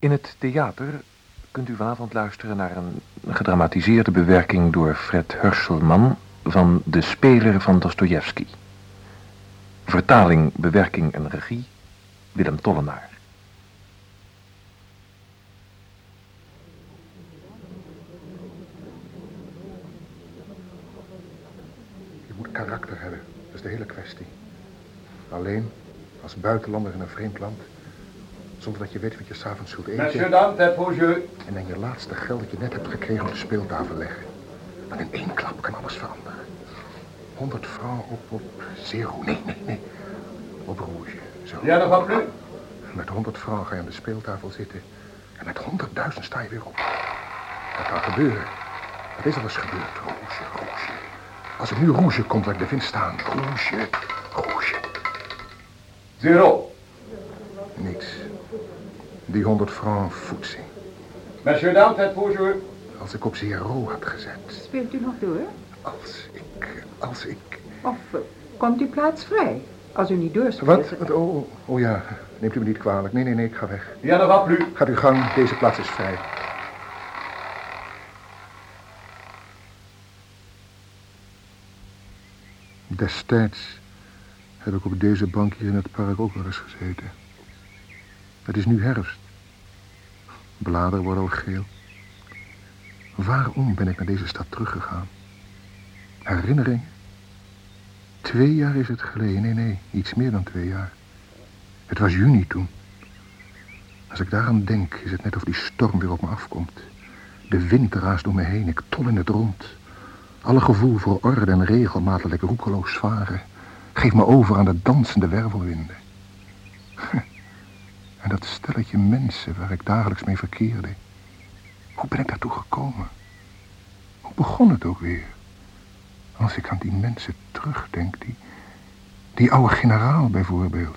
In het theater kunt u vanavond luisteren naar een gedramatiseerde bewerking door Fred Hurselman van De Speler van Dostojevski. Vertaling, bewerking en regie Willem Tollenaar. Je moet karakter hebben, dat is de hele kwestie. Alleen, als buitenlander in een vreemd land, zonder dat je weet wat je s'avonds zult eten. Monsieur Dante, pour. En dan je laatste geld dat je net hebt gekregen op de speeltafel leggen. Want in één klap kan alles veranderen. 100 francs op, op zero. Nee, nee, nee. Op rouge. Zo. Ja, nog wat plus. Met 100 francs ga je aan de speeltafel zitten. En met 100.000 sta je weer op. Dat kan gebeuren. Dat is al eens gebeurd. Rouge, rouge. Als er nu rouge komt waar ik de vind staan. Rouge, rouge. Zero. Die 100 francs voedsing. Monsieur Dante, pour jeu. Als ik op zero had gezet. Speelt u nog door? Als ik, als ik... Of eh, komt uw plaats vrij? Als u niet doorspeelt. Wat? Wat? Oh, oh, oh ja. Neemt u me niet kwalijk. Nee, nee, nee, ik ga weg. Ja, nog wat plus. Gaat uw gang, deze plaats is vrij. Destijds heb ik op deze bank hier in het park ook wel eens gezeten. Het is nu herfst. Bladeren worden al geel. Waarom ben ik naar deze stad teruggegaan? Herinnering? Twee jaar is het geleden. Nee, nee, iets meer dan twee jaar. Het was juni toen. Als ik daaraan denk, is het net of die storm weer op me afkomt. De wind raast door me heen, ik tol in het rond. Alle gevoel voor orde en regelmatig roekeloos varen. Geef me over aan de dansende wervelwinden. En dat stelletje mensen waar ik dagelijks mee verkeerde. Hoe ben ik daartoe gekomen? Hoe begon het ook weer? Als ik aan die mensen terugdenk, die, oude generaal bijvoorbeeld.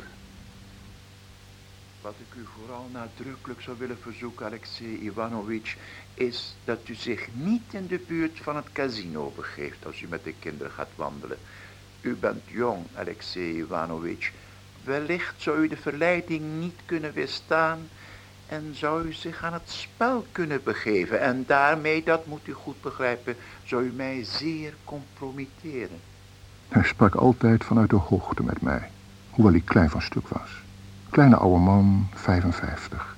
Wat ik u vooral nadrukkelijk zou willen verzoeken, Alexei Ivanovich, is dat u zich niet in de buurt van het casino begeeft als u met de kinderen gaat wandelen. U bent jong, Alexei Ivanovich. Wellicht zou u de verleiding niet kunnen weerstaan en zou u zich aan het spel kunnen begeven. En daarmee, dat moet u goed begrijpen, zou u mij zeer compromitteren. Hij sprak altijd vanuit de hoogte met mij, hoewel hij klein van stuk was. Kleine oude man, 55.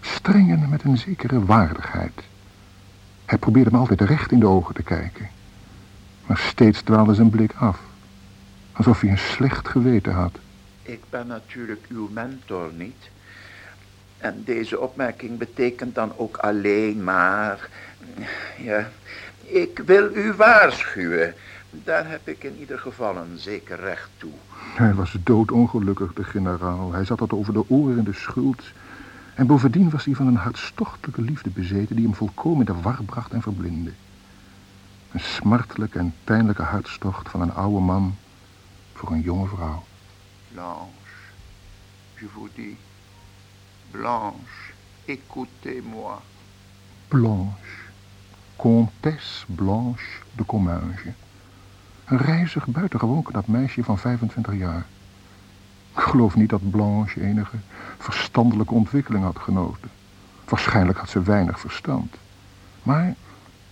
Streng en met een zekere waardigheid. Hij probeerde me altijd recht in de ogen te kijken. Maar steeds dwaalde zijn blik af. Alsof hij een slecht geweten had. Ik ben natuurlijk uw mentor niet. En deze opmerking betekent dan ook alleen maar... Ja, ik wil u waarschuwen. Daar heb ik in ieder geval een zeker recht toe. Hij was doodongelukkig, de generaal. Hij zat dat over de oren in de schuld. En bovendien was hij van een hartstochtelijke liefde bezeten... die hem volkomen in de war bracht en verblindde. Een smartelijke en pijnlijke hartstocht van een oude man... voor een jonge vrouw. Blanche, je vous dis, Blanche, écoutez-moi. Blanche, comtesse Blanche de Comminges. Een rijzig, buitengewoon knap meisje van 25 jaar. Ik geloof niet dat Blanche enige verstandelijke ontwikkeling had genoten. Waarschijnlijk had ze weinig verstand. Maar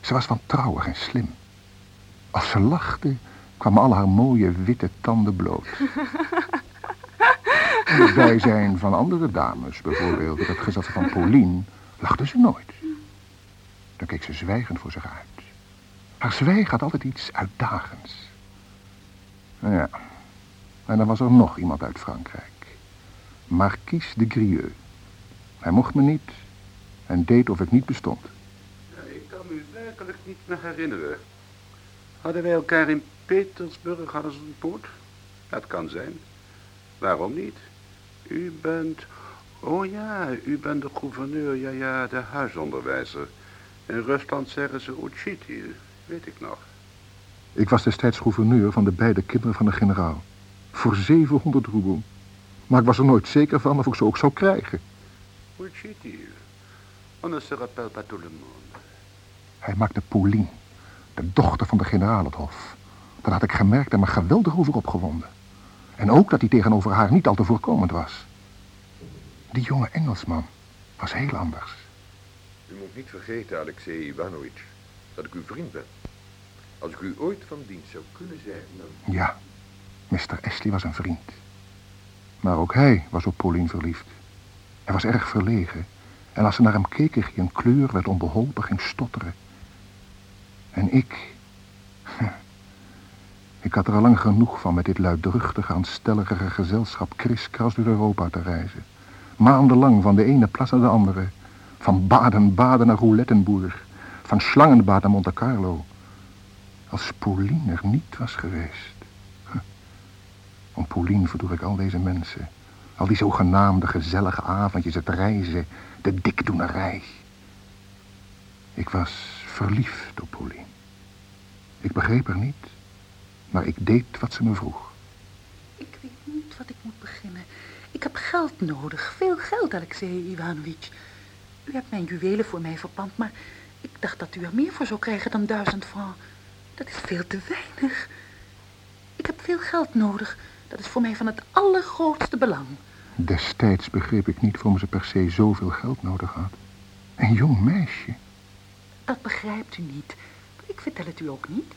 ze was wantrouwig en slim. Als ze lachte, kwamen al haar mooie witte tanden bloot. In het bijzijn van andere dames, bijvoorbeeld het gezelschap van Pauline, lachte ze nooit. Dan keek ze zwijgend voor zich uit. Haar zwijgen had altijd iets uitdagends. Nou ja, en dan was er nog iemand uit Frankrijk. Marquise de Grieux. Hij mocht me niet en deed of ik niet bestond. Ja, ik kan me werkelijk niet meer herinneren. Hadden wij elkaar in Petersburg hadden ze ontmoet? Dat kan zijn. Waarom niet? U bent... Oh ja, u bent de gouverneur, ja ja, de huisonderwijzer. In Rusland zeggen ze Uchiti, weet ik nog. Ik was destijds gouverneur van de beide kinderen van de generaal. Voor 700 roebel. Maar ik was er nooit zeker van of ik ze ook zou krijgen. Uchiti. On ne se rappelle pas tout le monde. Hij maakte Pauline, de dochter van de generaal het hof. Dat had ik gemerkt en me geweldig over opgewonden. En ook dat hij tegenover haar niet al te voorkomend was. Die jonge Engelsman, was heel anders. U moet niet vergeten, Alexei Ivanovich, dat ik uw vriend ben. Als ik u ooit van dienst zou kunnen zijn, dan... Ja, Mr. Ashley was een vriend. Maar ook hij was op Pauline verliefd. Hij was erg verlegen. En als ze naar hem keek, kreeg hij een kleur, werd onbeholpen, ging stotteren. En ik... Ik had er al lang genoeg van met dit luidruchtige, aanstellige gezelschap kriskras door Europa te reizen. Maandenlang van de ene plaats naar de andere. Van Baden-Baden naar Roulettenbourg. Van Schlangenbad naar Monte Carlo. Als Pauline er niet was geweest. Om Pauline verdoe ik al deze mensen. Al die zogenaamde gezellige avondjes, het reizen, de dikdoenerij. Ik was verliefd op Pauline. Ik begreep haar niet, maar ik deed wat ze me vroeg. Ik weet niet wat ik moet beginnen. Ik heb geld nodig, veel geld, Alexei Ivanovich. U hebt mijn juwelen voor mij verpand, maar ik dacht dat u er meer voor zou krijgen dan duizend francs. Dat is veel te weinig. Ik heb veel geld nodig. Dat is voor mij van het allergrootste belang. Destijds begreep ik niet waarom ze per se zoveel geld nodig had. Een jong meisje. Dat begrijpt u niet. Ik vertel het u ook niet.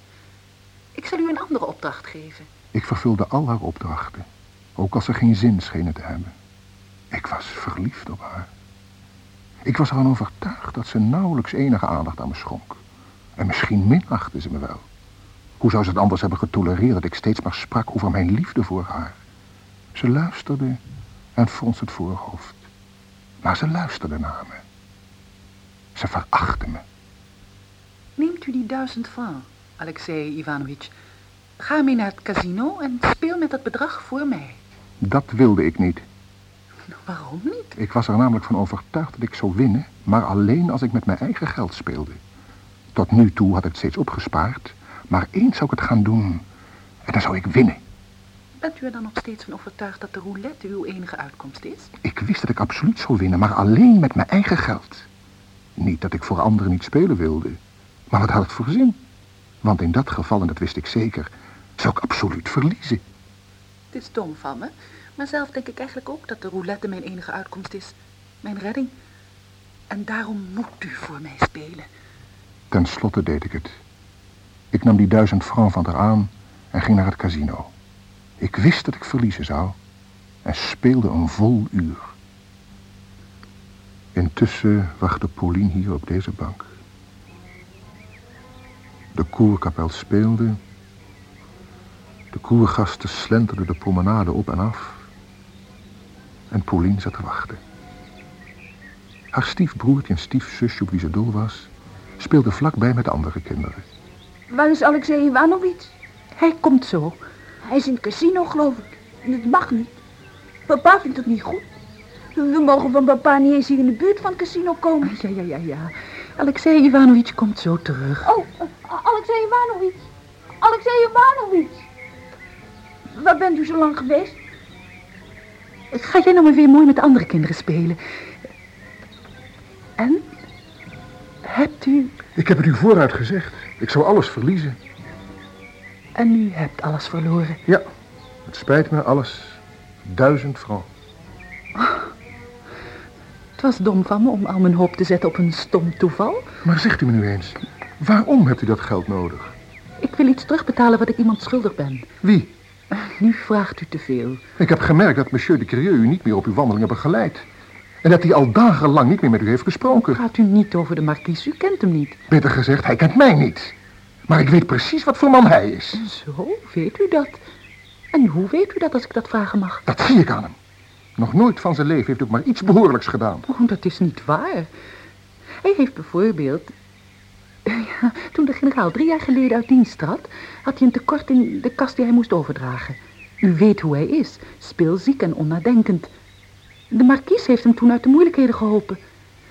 Ik zal u een andere opdracht geven. Ik vervulde al haar opdrachten. Ook als ze geen zin schenen te hebben. Ik was verliefd op haar. Ik was ervan overtuigd dat ze nauwelijks enige aandacht aan me schonk. En misschien minachtte ze me wel. Hoe zou ze het anders hebben getolereerd dat ik steeds maar sprak over mijn liefde voor haar? Ze luisterde en fronste het voorhoofd. Maar ze luisterde naar me. Ze verachtte me. Neemt u die duizend francs, Alexei Ivanovich. Ga mee naar het casino en speel met dat bedrag voor mij. Dat wilde ik niet. Nou, waarom niet? Ik was er namelijk van overtuigd dat ik zou winnen, maar alleen als ik met mijn eigen geld speelde. Tot nu toe had ik het steeds opgespaard, maar eens zou ik het gaan doen. En dan zou ik winnen. Bent u er dan nog steeds van overtuigd dat de roulette uw enige uitkomst is? Ik wist dat ik absoluut zou winnen, maar alleen met mijn eigen geld. Niet dat ik voor anderen niet spelen wilde. Maar wat had het voor zin? Want in dat geval, en dat wist ik zeker, zou ik absoluut verliezen. Het is dom van me, maar zelf denk ik eigenlijk ook dat de roulette mijn enige uitkomst is. Mijn redding. En daarom moet u voor mij spelen. Ten slotte deed ik het. Ik nam die duizend francs van haar aan en ging naar het casino. Ik wist dat ik verliezen zou en speelde een vol uur. Intussen wachtte Pauline hier op deze bank. De koerkapel speelde. De koergasten slenterden de promenade op en af. En Pauline zat te wachten. Haar stiefbroertje en stiefzusje, op wie ze dol was, speelde vlakbij met de andere kinderen. Waar is Alexei Ivanovich? Hij komt zo. Hij is in het casino, geloof ik. En dat mag niet. Papa vindt het niet goed. We mogen van papa niet eens hier in de buurt van het casino komen. Ja, ja, ja, ja. Alexei Ivanovich komt zo terug. Oh, uh, Alexei Ivanovich. Alexei Ivanovich. Waar bent u zo lang geweest? Ga jij nou maar weer mooi met de andere kinderen spelen? En? Hebt u... Ik heb het u vooruit gezegd. Ik zou alles verliezen. En u hebt alles verloren? Ja, het spijt me, alles. Duizend francs. Het was dom van me om al mijn hoop te zetten op een stom toeval. Maar zegt u me nu eens, waarom hebt u dat geld nodig? Ik wil iets terugbetalen wat ik iemand schuldig ben. Wie? Nu vraagt u te veel. Ik heb gemerkt dat monsieur de Curieux u niet meer op uw wandelingen begeleid. En dat hij al dagenlang niet meer met u heeft gesproken. Gaat u niet over de markies, u kent hem niet. Beter gezegd, hij kent mij niet. Maar ik weet precies wat voor man hij is. Zo, weet u dat? En hoe weet u dat, als ik dat vragen mag? Dat zie ik aan hem. Nog nooit van zijn leven heeft hij ook maar iets behoorlijks gedaan. Oh, dat is niet waar. Hij heeft bijvoorbeeld... Ja, toen de generaal drie jaar geleden uit dienst trad... had hij een tekort in de kast die hij moest overdragen. U weet hoe hij is. Speelziek en onnadenkend. De markies heeft hem toen uit de moeilijkheden geholpen.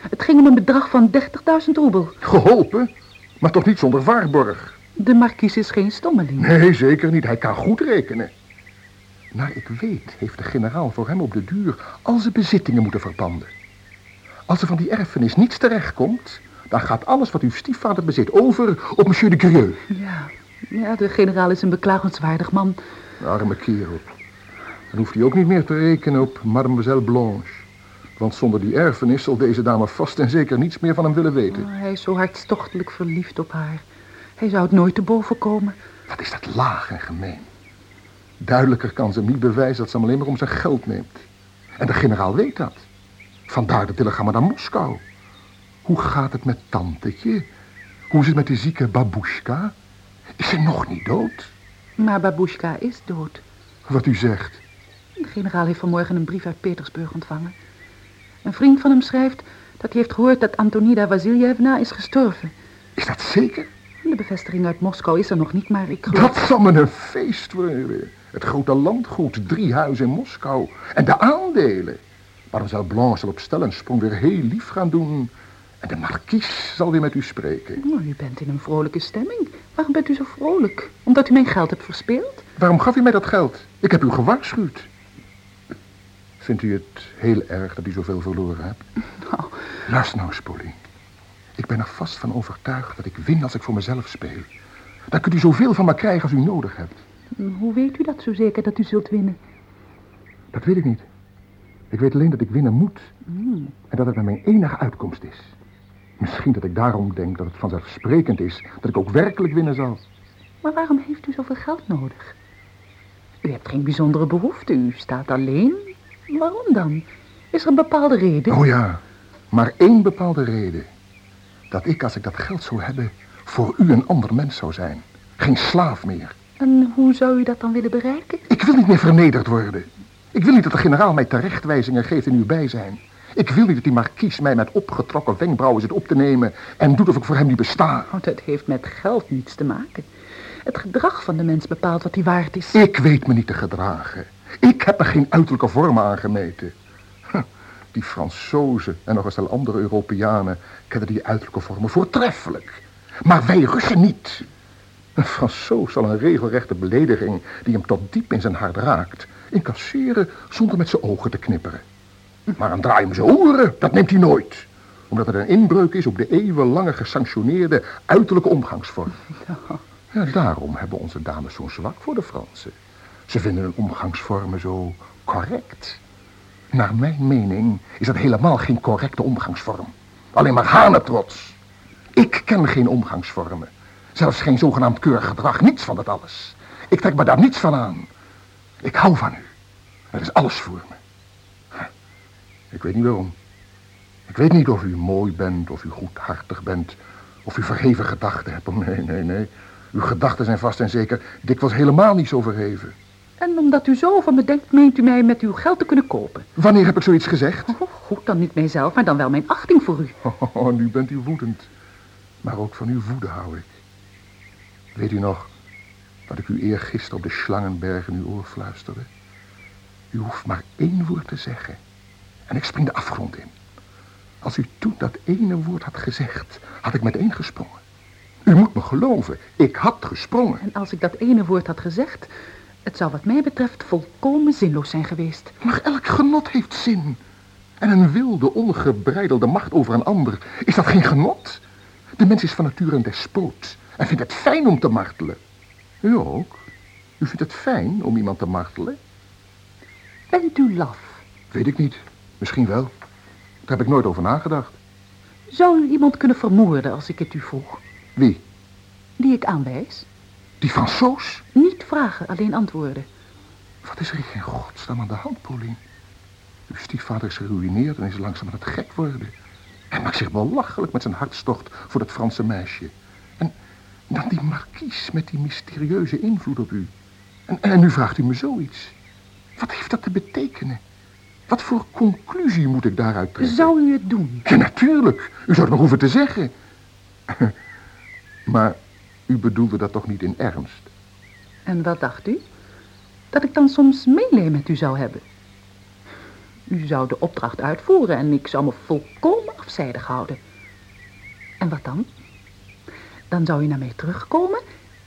Het ging om een bedrag van 30.000 roebel. Geholpen? Maar toch niet zonder waarborg? De markies is geen stommeling. Nee, zeker niet. Hij kan goed rekenen. Naar ik weet heeft de generaal voor hem op de duur al zijn bezittingen moeten verpanden. Als er van die erfenis niets terechtkomt, dan gaat alles wat uw stiefvader bezit over op monsieur de Curieux. Ja, ja, de generaal is een beklagenswaardig man. Arme kerel. Dan hoeft hij ook niet meer te rekenen op mademoiselle Blanche. Want zonder die erfenis zal deze dame vast en zeker niets meer van hem willen weten. Oh, hij is zo hartstochtelijk verliefd op haar. Hij zou het nooit te boven komen. Wat is dat laag en gemeen. Duidelijker kan ze hem niet bewijzen dat ze hem alleen maar om zijn geld neemt. En de generaal weet dat. Vandaar de telegramma naar Moskou. Hoe gaat het met tantetje? Hoe is het met de zieke babushka? Is ze nog niet dood? Maar Babushka is dood. Wat u zegt. De generaal heeft vanmorgen een brief uit Petersburg ontvangen. Een vriend van hem schrijft dat hij heeft gehoord dat Antonida Vasiljevna is gestorven. Is dat zeker? De bevestiging uit Moskou is er nog niet, maar ik geloof... Dat zal me een feest worden. Het grote landgoed, drie huizen in Moskou. En de aandelen. Mademoiselle Blanche zal op stel en sprong weer heel lief gaan doen. En de markies zal weer met u spreken. Oh, u bent in een vrolijke stemming. Waarom bent u zo vrolijk? Omdat u mijn geld hebt verspeeld? Waarom gaf u mij dat geld? Ik heb u gewaarschuwd. Vindt u het heel erg dat u zoveel verloren hebt? Nou, Luister nou eens, Polly. Ik ben er vast van overtuigd dat ik win als ik voor mezelf speel. Dan kunt u zoveel van me krijgen als u nodig hebt. Hoe weet u dat zo zeker dat u zult winnen? Dat weet ik niet. Ik weet alleen dat ik winnen moet. En dat het mijn enige uitkomst is. Misschien dat ik daarom denk dat het vanzelfsprekend is dat ik ook werkelijk winnen zal. Maar waarom heeft u zoveel geld nodig? U hebt geen bijzondere behoefte. U staat alleen. Waarom dan? Is er een bepaalde reden? Oh ja, maar één bepaalde reden. Dat ik, als ik dat geld zou hebben, voor u een ander mens zou zijn. Geen slaaf meer. En hoe zou u dat dan willen bereiken? Ik wil niet meer vernederd worden. Ik wil niet dat de generaal mij terechtwijzingen geeft in uw bijzijn. Ik wil niet dat die markies mij met opgetrokken wenkbrauwen zit op te nemen... en doet of ik voor hem niet besta. Oh, dat heeft met geld niets te maken. Het gedrag van de mens bepaalt wat hij waard is. Ik weet me niet te gedragen. Ik heb er geen uiterlijke vormen aan gemeten. Huh, Die Fransozen en nog eens wel andere Europeanen kennen die uiterlijke vormen voortreffelijk. Maar wij Russen niet. Een Fransoos zal een regelrechte belediging die hem tot diep in zijn hart raakt... incasseren zonder met zijn ogen te knipperen. Maar een draai om zijn oren, dat neemt hij nooit. Omdat het een inbreuk is op de eeuwenlange gesanctioneerde uiterlijke omgangsvorm. Ja, daarom hebben onze dames zo'n zwak voor de Fransen. Ze vinden hun omgangsvormen zo correct. Naar mijn mening is dat helemaal geen correcte omgangsvorm. Alleen maar hanentrots. Ik ken geen omgangsvormen. Zelfs geen zogenaamd keurig gedrag. Niets van dat alles. Ik trek me daar niets van aan. Ik hou van u. Dat is alles voor me. Ik weet niet waarom. Ik weet niet of u mooi bent, of u goedhartig bent, of u verheven gedachten hebt. Nee, nee, nee. Uw gedachten zijn vast en zeker dikwijls helemaal niet zo verheven. En omdat u zo van me denkt, meent u mij met uw geld te kunnen kopen. Wanneer heb ik zoiets gezegd? Oh, goed, dan niet mijzelf, maar dan wel mijn achting voor u. Oh, nu bent u woedend. Maar ook van uw woede hou ik. Weet u nog wat ik u eergisteren op de Slangenberg in uw oor fluisterde? U hoeft maar één woord te zeggen. En ik spring de afgrond in. Als u toen dat ene woord had gezegd, had ik meteen gesprongen. U moet me geloven, ik had gesprongen. En als ik dat ene woord had gezegd, het zou wat mij betreft volkomen zinloos zijn geweest. Maar elk genot heeft zin. En een wilde, ongebreidelde macht over een ander, is dat geen genot? De mens is van nature een despoot en vindt het fijn om te martelen. U ook? U vindt het fijn om iemand te martelen? Bent u laf? Weet ik niet. Misschien wel. Daar heb ik nooit over nagedacht. Zou u iemand kunnen vermoorden als ik het u vroeg? Wie? Die ik aanwijs? Die Fransoos? Niet vragen, alleen antwoorden. Wat is er in godsnaam aan de hand, Pauline? Uw stiefvader is geruïneerd en is langzaam aan het gek worden. Hij maakt zich belachelijk met zijn hartstocht voor dat Franse meisje. Dan die markies met die mysterieuze invloed op u. En, en nu vraagt u me zoiets. Wat heeft dat te betekenen? Wat voor conclusie moet ik daaruit trekken? Zou u het doen? Ja, natuurlijk. U zou het nog hoeven te zeggen. maar u bedoelde dat toch niet in ernst? En wat dacht u? Dat ik dan soms meelij met u zou hebben. U zou de opdracht uitvoeren en ik zou me volkomen afzijdig houden. En wat dan? Dan zou u naar mij terugkomen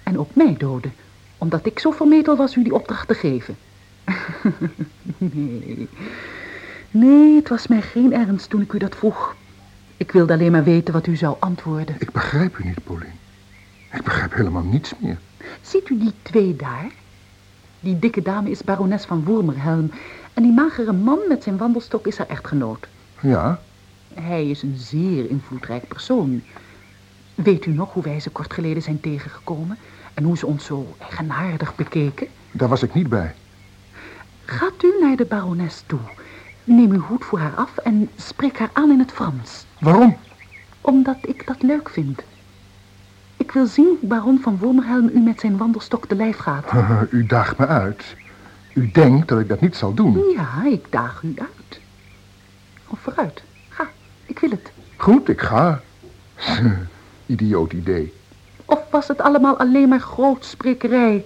en ook mij doden, omdat ik zo vermetel was u die opdracht te geven. nee, nee, het was mij geen ernst toen ik u dat vroeg. Ik wilde alleen maar weten wat u zou antwoorden. Ik begrijp u niet, Pauline. Ik begrijp helemaal niets meer. Ziet u die twee daar? Die dikke dame is barones van Wormerhelm en die magere man met zijn wandelstok is haar echtgenoot. Ja, Hij is een zeer invloedrijk persoon. Weet u nog hoe wij ze kort geleden zijn tegengekomen? En hoe ze ons zo eigenaardig bekeken? daar was ik niet bij. Gaat u naar de barones toe. Neem uw hoed voor haar af en spreek haar aan in het Frans. Waarom? Omdat ik dat leuk vind. Ik wil zien hoe baron van Wormerhelm u met zijn wandelstok de lijf gaat. U daagt me uit. U denkt dat ik dat niet zal doen. Ja, ik daag u uit. Of vooruit. Ga, ik wil het. Goed, ik ga. Idioot idee. Of was het allemaal alleen maar grootsprekerij?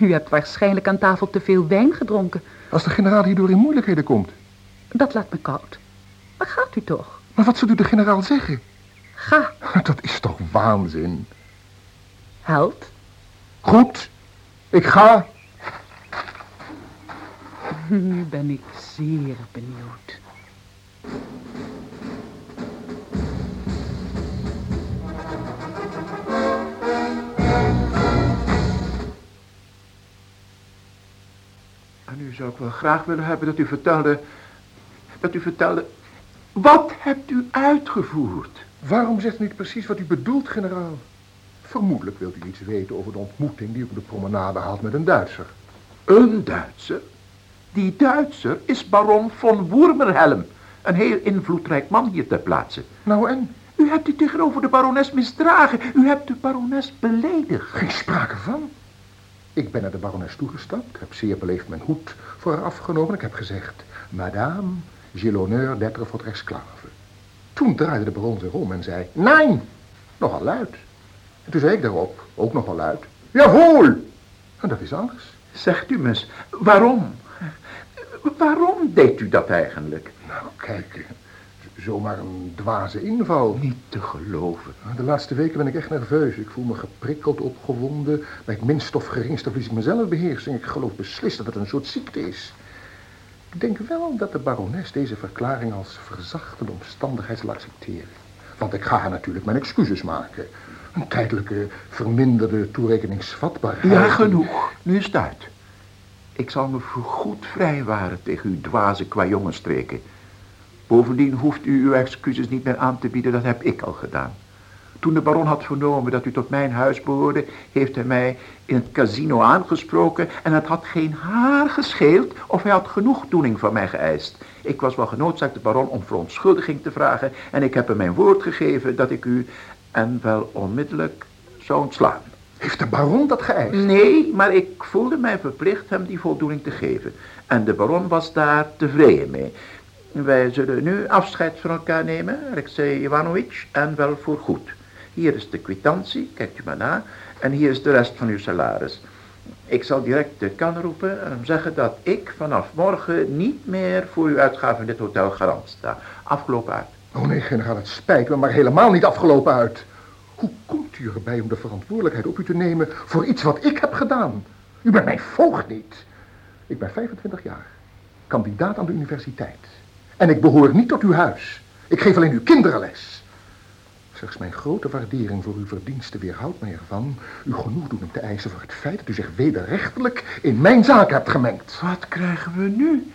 U hebt waarschijnlijk aan tafel te veel wijn gedronken. Als de generaal hierdoor in moeilijkheden komt. Dat laat me koud. Maar gaat u toch? Maar wat zult u de generaal zeggen? Ga, Dat is toch waanzin. held. Goed, ik ga. Nu ben ik zeer benieuwd. Nu zou ik wel graag willen hebben dat u vertelde... Dat u vertelde... Wat hebt u uitgevoerd? Waarom zegt u niet precies wat u bedoelt, generaal? Vermoedelijk wilt u iets weten over de ontmoeting die u op de promenade had met een Duitser. Een Duitser? Die Duitser is baron von Wormerhelm. Een heel invloedrijk man hier ter plaatse. Nou en? U hebt u tegenover de barones misdragen. U hebt de barones beledigd. Geen sprake van. Ik ben naar de barones toegestapt, heb zeer beleefd mijn hoed voor haar afgenomen. Ik heb gezegd, madame, j'ai l'honneur d'être votre esclave. Toen draaide de baron zich om en zei, nein, nogal luid. En toen zei ik daarop, ook nogal luid, jawohl. En dat is alles. Zegt u me eens, waarom? Waarom deed u dat eigenlijk? Nou, kijk, zomaar een dwaze inval. Niet te geloven. De laatste weken ben ik echt nerveus. Ik voel me geprikkeld, opgewonden. Bij het minst of geringste verlies ik mezelf beheersing. Ik geloof beslist dat het een soort ziekte is. Ik denk wel dat de barones deze verklaring als verzachtende omstandigheid zal accepteren. Want ik ga haar natuurlijk mijn excuses maken. Een tijdelijke, verminderde toerekeningsvatbaarheid. Ja, genoeg. Nu is het uit. Ik zal me voorgoed vrijwaren tegen uw dwaze kwajongenstreken. Bovendien hoeft u uw excuses niet meer aan te bieden, dat heb ik al gedaan. Toen de baron had vernomen dat u tot mijn huis behoorde, heeft hij mij in het casino aangesproken en het had geen haar gescheeld of hij had genoegdoening van mij geëist. Ik was wel genoodzaakt de baron om verontschuldiging te vragen en ik heb hem mijn woord gegeven dat ik u en wel onmiddellijk zou ontslaan. Heeft de baron dat geëist? Nee, maar ik voelde mij verplicht hem die voldoening te geven. En de baron was daar tevreden mee. Wij zullen nu afscheid van elkaar nemen, Alexei Ivanovich, en wel voor goed. Hier is de kwitantie, kijkt u maar na, en hier is de rest van uw salaris. Ik zal direct de kan roepen en hem zeggen dat ik vanaf morgen niet meer voor uw uitgaven in dit hotel garant sta. Afgelopen uit. Oh nee, generaal, het spijt me, maar helemaal niet afgelopen uit. Hoe komt u erbij om de verantwoordelijkheid op u te nemen voor iets wat ik heb gedaan? U bent mijn voogd niet. Ik ben 25 jaar, kandidaat aan de universiteit. En ik behoor niet tot uw huis. Ik geef alleen uw kinderen les. Slechts mijn grote waardering voor uw verdiensten weerhoudt mij ervan uw genoegdoening te eisen voor het feit dat u zich wederrechtelijk in mijn zaak hebt gemengd. Wat krijgen we nu?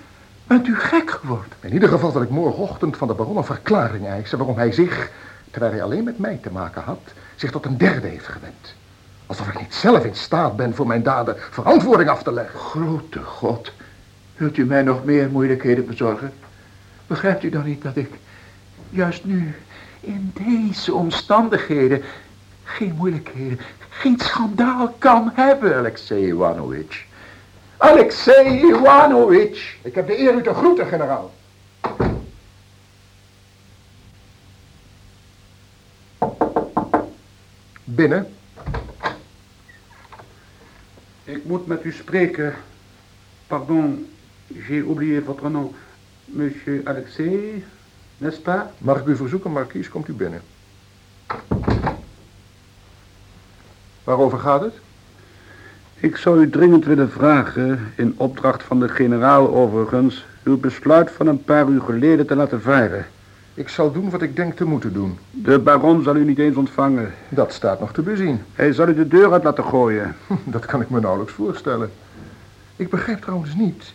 Bent u gek geworden? In ieder geval zal ik morgenochtend van de baron een verklaring eisen waarom hij zich, terwijl hij alleen met mij te maken had, zich tot een derde heeft gewend. Alsof ik niet zelf in staat ben voor mijn daden verantwoording af te leggen. Grote God, wilt u mij nog meer moeilijkheden bezorgen? Begrijpt u dan niet dat ik juist nu, in deze omstandigheden, geen moeilijkheden, geen schandaal kan hebben, Alexei Ivanovich? Alexei Ivanovich! Ik heb de eer u te groeten, generaal. Binnen. Ik moet met u spreken. Pardon, j'ai oublié votre nom. Monsieur Alexei, n'est-ce pas? Mag ik u verzoeken, markies, komt u binnen. Waarover gaat het? Ik zou u dringend willen vragen, in opdracht van de generaal overigens, uw besluit van een paar uur geleden te laten varen. Ik zal doen wat ik denk te moeten doen. De baron zal u niet eens ontvangen. Dat staat nog te bezien. Hij zal u de deur uit laten gooien. Dat kan ik me nauwelijks voorstellen. Ik begrijp trouwens niet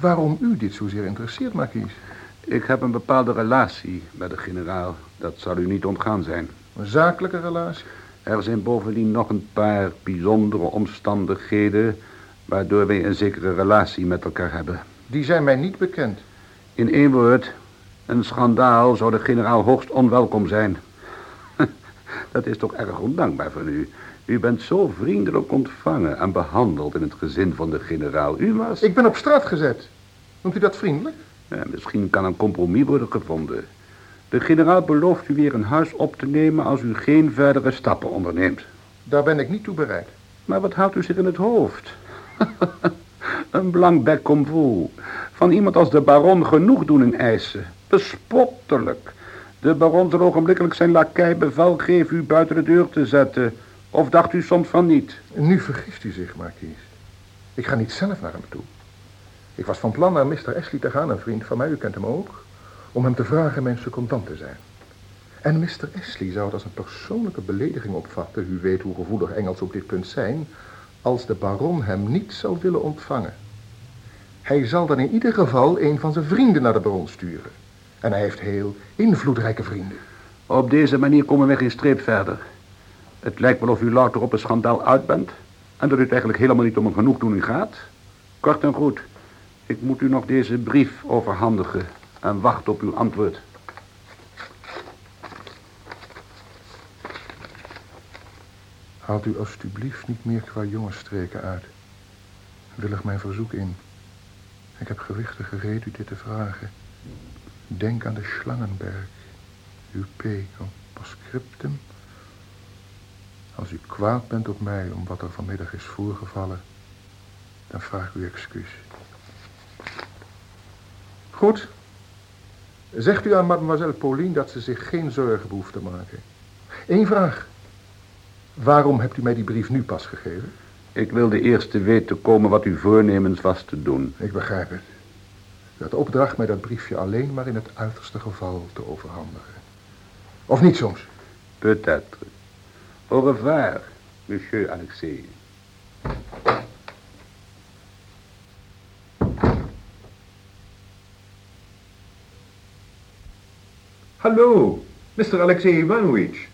waarom u dit zozeer interesseert, markies. Ik heb een bepaalde relatie met de generaal. Dat zal u niet ontgaan zijn. Een zakelijke relatie? Er zijn bovendien nog een paar bijzondere omstandigheden... waardoor wij een zekere relatie met elkaar hebben. Die zijn mij niet bekend. In één woord, een schandaal zou de generaal hoogst onwelkom zijn. Dat is toch erg ondankbaar van u. U bent zo vriendelijk ontvangen en behandeld in het gezin van de generaal. U was... Ik ben op straat gezet. Noemt u dat vriendelijk? Ja, misschien kan een compromis worden gevonden. De generaal belooft u weer een huis op te nemen als u geen verdere stappen onderneemt. Daar ben ik niet toe bereid. Maar wat houdt u zich in het hoofd? een blank bek om vol. Van iemand als de baron genoegdoening eisen. Bespottelijk. De baron zal ogenblikkelijk zijn lakij bevel geven u buiten de deur te zetten. Of dacht u soms van niet? Nu vergist u zich, Marquise. Ik ga niet zelf naar hem toe. Ik was van plan naar Mr. Ashley te gaan, een vriend van mij, u kent hem ook, om hem te vragen mijn secondant te zijn. En Mr. Ashley zou het als een persoonlijke belediging opvatten, u weet hoe gevoelig Engels op dit punt zijn, als de baron hem niet zou willen ontvangen. Hij zal dan in ieder geval een van zijn vrienden naar de baron sturen. En hij heeft heel invloedrijke vrienden. Op deze manier komen we geen streep verder. Het lijkt wel of u louter op een schandaal uit bent... en dat het eigenlijk helemaal niet om een genoegdoening gaat. Kort en goed, ik moet u nog deze brief overhandigen... en wacht op uw antwoord. Haalt u alstublieft niet meer qua jongensstreken uit. Willig mijn verzoek in. Ik heb gewichtige reden u dit te vragen. Denk aan de Schlangenberg. Uw P. een postscriptum. Als u kwaad bent op mij om wat er vanmiddag is voorgevallen, dan vraag ik u excuus. Goed. Zegt u aan mademoiselle Pauline dat ze zich geen zorgen behoeft te maken. Eén vraag. Waarom hebt u mij die brief nu pas gegeven? Ik wilde eerst te weten komen wat uw voornemens was te doen. Ik begrijp het. U had opdracht mij dat briefje alleen maar in het uiterste geval te overhandigen. Of niet soms? Peut-être. Au revoir, monsieur Alexei. Hallo, Mr. Alexei Ivanovich.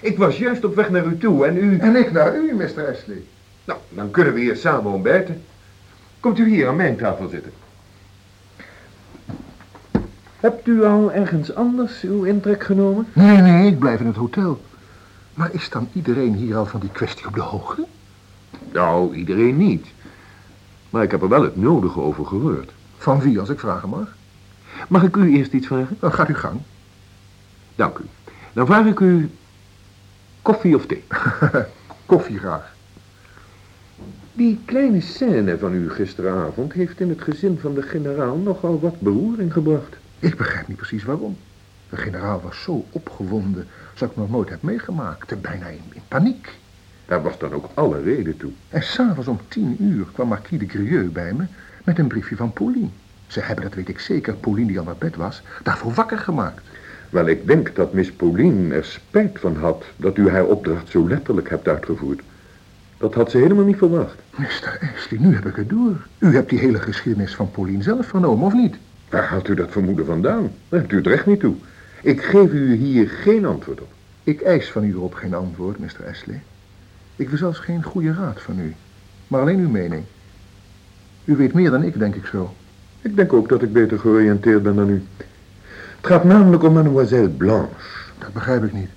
Ik was juist op weg naar u toe en u... En ik naar u, Mr. Ashley. Nou, dan kunnen we hier samen ontbijten. Komt u hier aan mijn tafel zitten. Hebt u al ergens anders uw intrek genomen? Nee, nee, ik blijf in het hotel. Maar is dan iedereen hier al van die kwestie op de hoogte? Nou, iedereen niet. Maar ik heb er wel het nodige over gehoord. Van wie, als ik vragen mag? Mag ik u eerst iets vragen? Dan gaat u gang. Dank u. Dan vraag ik u koffie of thee. Koffie graag. Die kleine scène van u gisteravond heeft in het gezin van de generaal nogal wat beroering gebracht. Ik begrijp niet precies waarom. De generaal was zo opgewonden, zoals ik nog nooit heb meegemaakt. Bijna in, in paniek. Daar was dan ook alle reden toe. En s'avonds om tien uur kwam Marquis de Grieux bij me met een briefje van Pauline. Ze hebben, dat weet ik zeker, Pauline die al naar bed was, daarvoor wakker gemaakt. Wel, ik denk dat Miss Pauline er spijt van had dat u haar opdracht zo letterlijk hebt uitgevoerd. Dat had ze helemaal niet verwacht. Mr. Ashley, nu heb ik het door. U hebt die hele geschiedenis van Pauline zelf vernomen, of niet? Waar haalt u dat vermoeden vandaan? Daar hebt u het recht niet toe. Ik geef u hier geen antwoord op. Ik eis van u erop geen antwoord, Mr. Ashley. Ik wil zelfs geen goede raad van u, maar alleen uw mening. U weet meer dan ik, denk ik zo. Ik denk ook dat ik beter georiënteerd ben dan u. Het gaat namelijk om mademoiselle Blanche. Dat begrijp ik niet.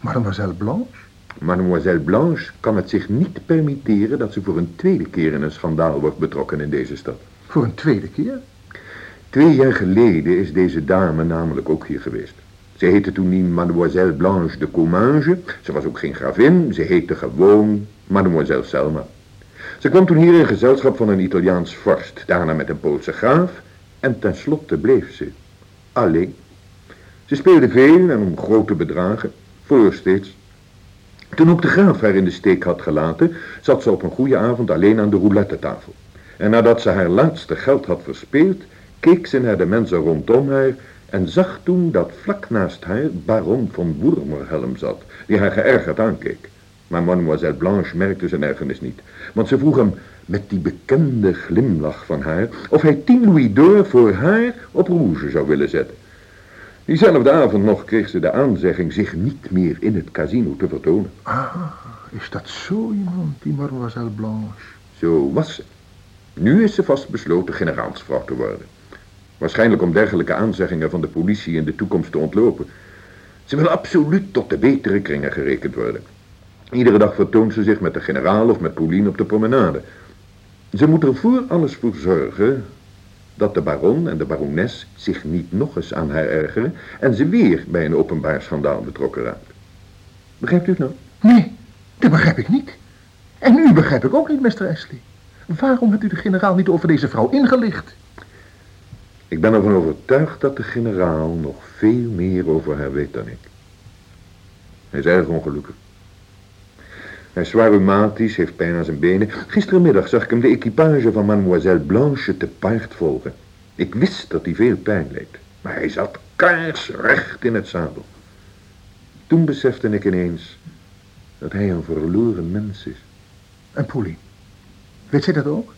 Mademoiselle Blanche? Mademoiselle Blanche kan het zich niet permitteren dat ze voor een tweede keer in een schandaal wordt betrokken in deze stad. Voor een tweede keer? Twee jaar geleden is deze dame namelijk ook hier geweest. Ze heette toen niet Mademoiselle Blanche de Comminges. Ze was ook geen gravin. Ze heette gewoon Mademoiselle Selma. Ze kwam toen hier in gezelschap van een Italiaans vorst, daarna met een Poolse graaf en tenslotte bleef ze alleen. Ze speelde veel en om grote bedragen, voor steeds. Toen ook de graaf haar in de steek had gelaten, zat ze op een goede avond alleen aan de roulette tafel. En nadat ze haar laatste geld had verspeeld, keek ze naar de mensen rondom haar en zag toen dat vlak naast haar baron van Woermerhelm zat, die haar geërgerd aankeek. Maar mademoiselle Blanche merkte zijn ergernis niet. Want ze vroeg hem met die bekende glimlach van haar... of hij tien louis d'or voor haar op rouge zou willen zetten. Diezelfde avond nog kreeg ze de aanzegging zich niet meer in het casino te vertonen. Ah, is dat zo iemand, die mademoiselle Blanche? Zo was ze. Nu is ze vastbesloten generaalsvrouw te worden. Waarschijnlijk om dergelijke aanzeggingen van de politie in de toekomst te ontlopen. Ze wil absoluut tot de betere kringen gerekend worden. Iedere dag vertoont ze zich met de generaal of met Pauline op de promenade. Ze moet er voor alles voor zorgen dat de baron en de barones zich niet nog eens aan haar ergeren en ze weer bij een openbaar schandaal betrokken raakt. Begrijpt u het nou? Nee, dat begrijp ik niet. En u begrijp ik ook niet, Mr. Ashley. Waarom hebt u de generaal niet over deze vrouw ingelicht? Ik ben ervan overtuigd dat de generaal nog veel meer over haar weet dan ik. Hij is erg ongelukkig. Hij is zwaar rheumatisch, heeft pijn aan zijn benen. Gisterenmiddag zag ik hem de equipage van mademoiselle Blanche te paard volgen. Ik wist dat hij veel pijn leed, maar hij zat kaarsrecht in het zadel. Toen besefte ik ineens dat hij een verloren mens is. En Pauline? Weet zij dat ook?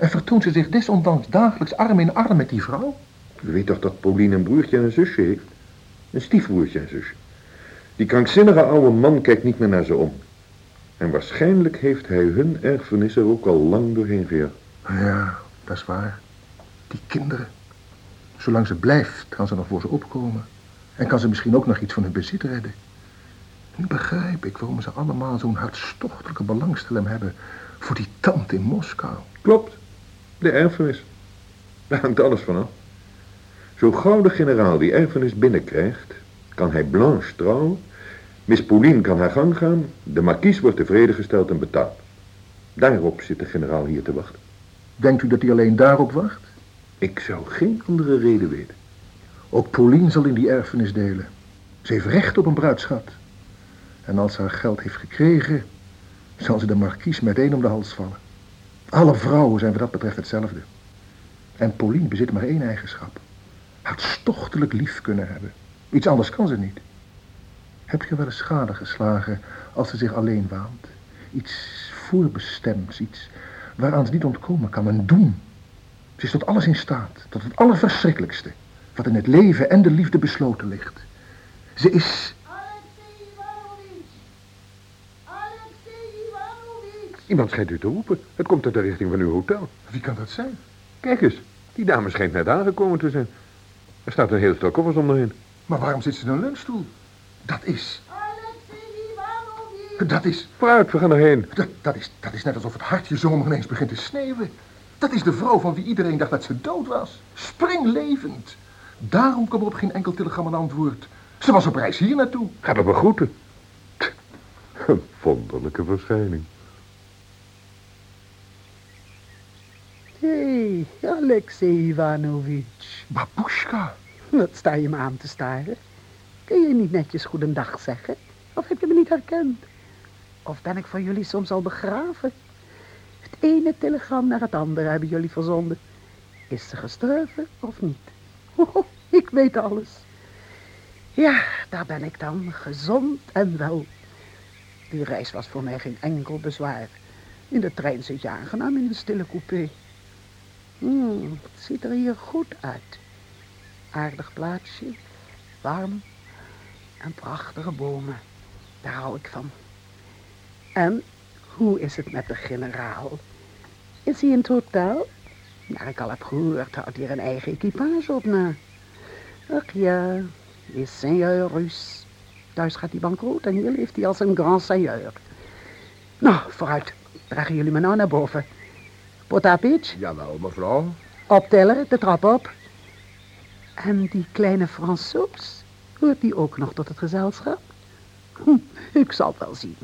En vertoont ze zich desondanks dagelijks arm in arm met die vrouw? U weet toch dat Pauline een broertje en een zusje heeft? Een stiefbroertje en zusje. Die krankzinnige oude man kijkt niet meer naar ze om. En waarschijnlijk heeft hij hun erfenis er ook al lang doorheen gejaagd. Ja, dat is waar. Die kinderen. Zolang ze blijft, kan ze nog voor ze opkomen. En kan ze misschien ook nog iets van hun bezit redden. Nu begrijp ik waarom ze allemaal zo'n hartstochtelijke belangstelling hebben voor die tante in Moskou. Klopt. De erfenis. Daar hangt alles vanaf. Zo gauw de generaal die erfenis binnenkrijgt, kan hij Blanche trouwen. Miss Pauline kan haar gang gaan. De markies wordt tevreden gesteld en betaald. Daarop zit de generaal hier te wachten. Denkt u dat hij alleen daarop wacht? Ik zou geen andere reden weten. Ook Pauline zal in die erfenis delen. Ze heeft recht op een bruidschat. En als ze haar geld heeft gekregen, zal ze de markies meteen om de hals vallen. Alle vrouwen zijn wat dat betreft hetzelfde. En Pauline bezit maar één eigenschap. Hartstochtelijk lief kunnen hebben. Iets anders kan ze niet. Heb je wel eens schade geslagen als ze zich alleen waant? Iets voorbestemds, iets waaraan ze niet ontkomen kan, een doen. Ze is tot alles in staat, tot het allerverschrikkelijkste, wat in het leven en de liefde besloten ligt. Ze is... Alexei Ivanovich! Alexei Ivanovich! Iemand schijnt u te roepen. Het komt uit de richting van uw hotel. Wie kan dat zijn? Kijk eens, die dame schijnt net aangekomen te zijn. Er staat een heel stel koffers onderin. Maar waarom zit ze in een leunstoel? Dat is... Dat is... Vooruit, we gaan erheen. Dat, dat, is, dat is net alsof het hartje zomer ineens begint te sneeuwen. Dat is de vrouw van wie iedereen dacht dat ze dood was. Springlevend. Daarom kwam er op geen enkel telegram een antwoord. Ze was op reis hier naartoe. Ga me begroeten. Een wonderlijke verschijning. Hé, hey, Alexei Ivanovich. Babushka. Wat sta je me aan te staren? Kun je niet netjes goedendag zeggen? Of heb je me niet herkend? Of ben ik van jullie soms al begraven? Het ene telegram naar het andere hebben jullie verzonden. Is ze gestorven of niet? Oh, ik weet alles. Ja, daar ben ik dan, gezond en wel. Die reis was voor mij geen enkel bezwaar. In de trein zit je aangenaam in een stille coupé. Hmm, het ziet er hier goed uit. Aardig plaatsje, warm en prachtige bomen. Daar hou ik van. En hoe is het met de generaal? Is hij in het hotel? Naar ik al heb gehoord, houdt hij er een eigen equipage op na. Ach ja, is seigneur Rus. Thuis gaat hij bankroet en hier leeft hij als een grand seigneur. Nou, vooruit. Dragen jullie me nou naar boven. Potapitch, Jawel, mevrouw. optellen, de trap op. En die kleine Fransoos, hoort die ook nog tot het gezelschap? Hm, ik zal het wel zien.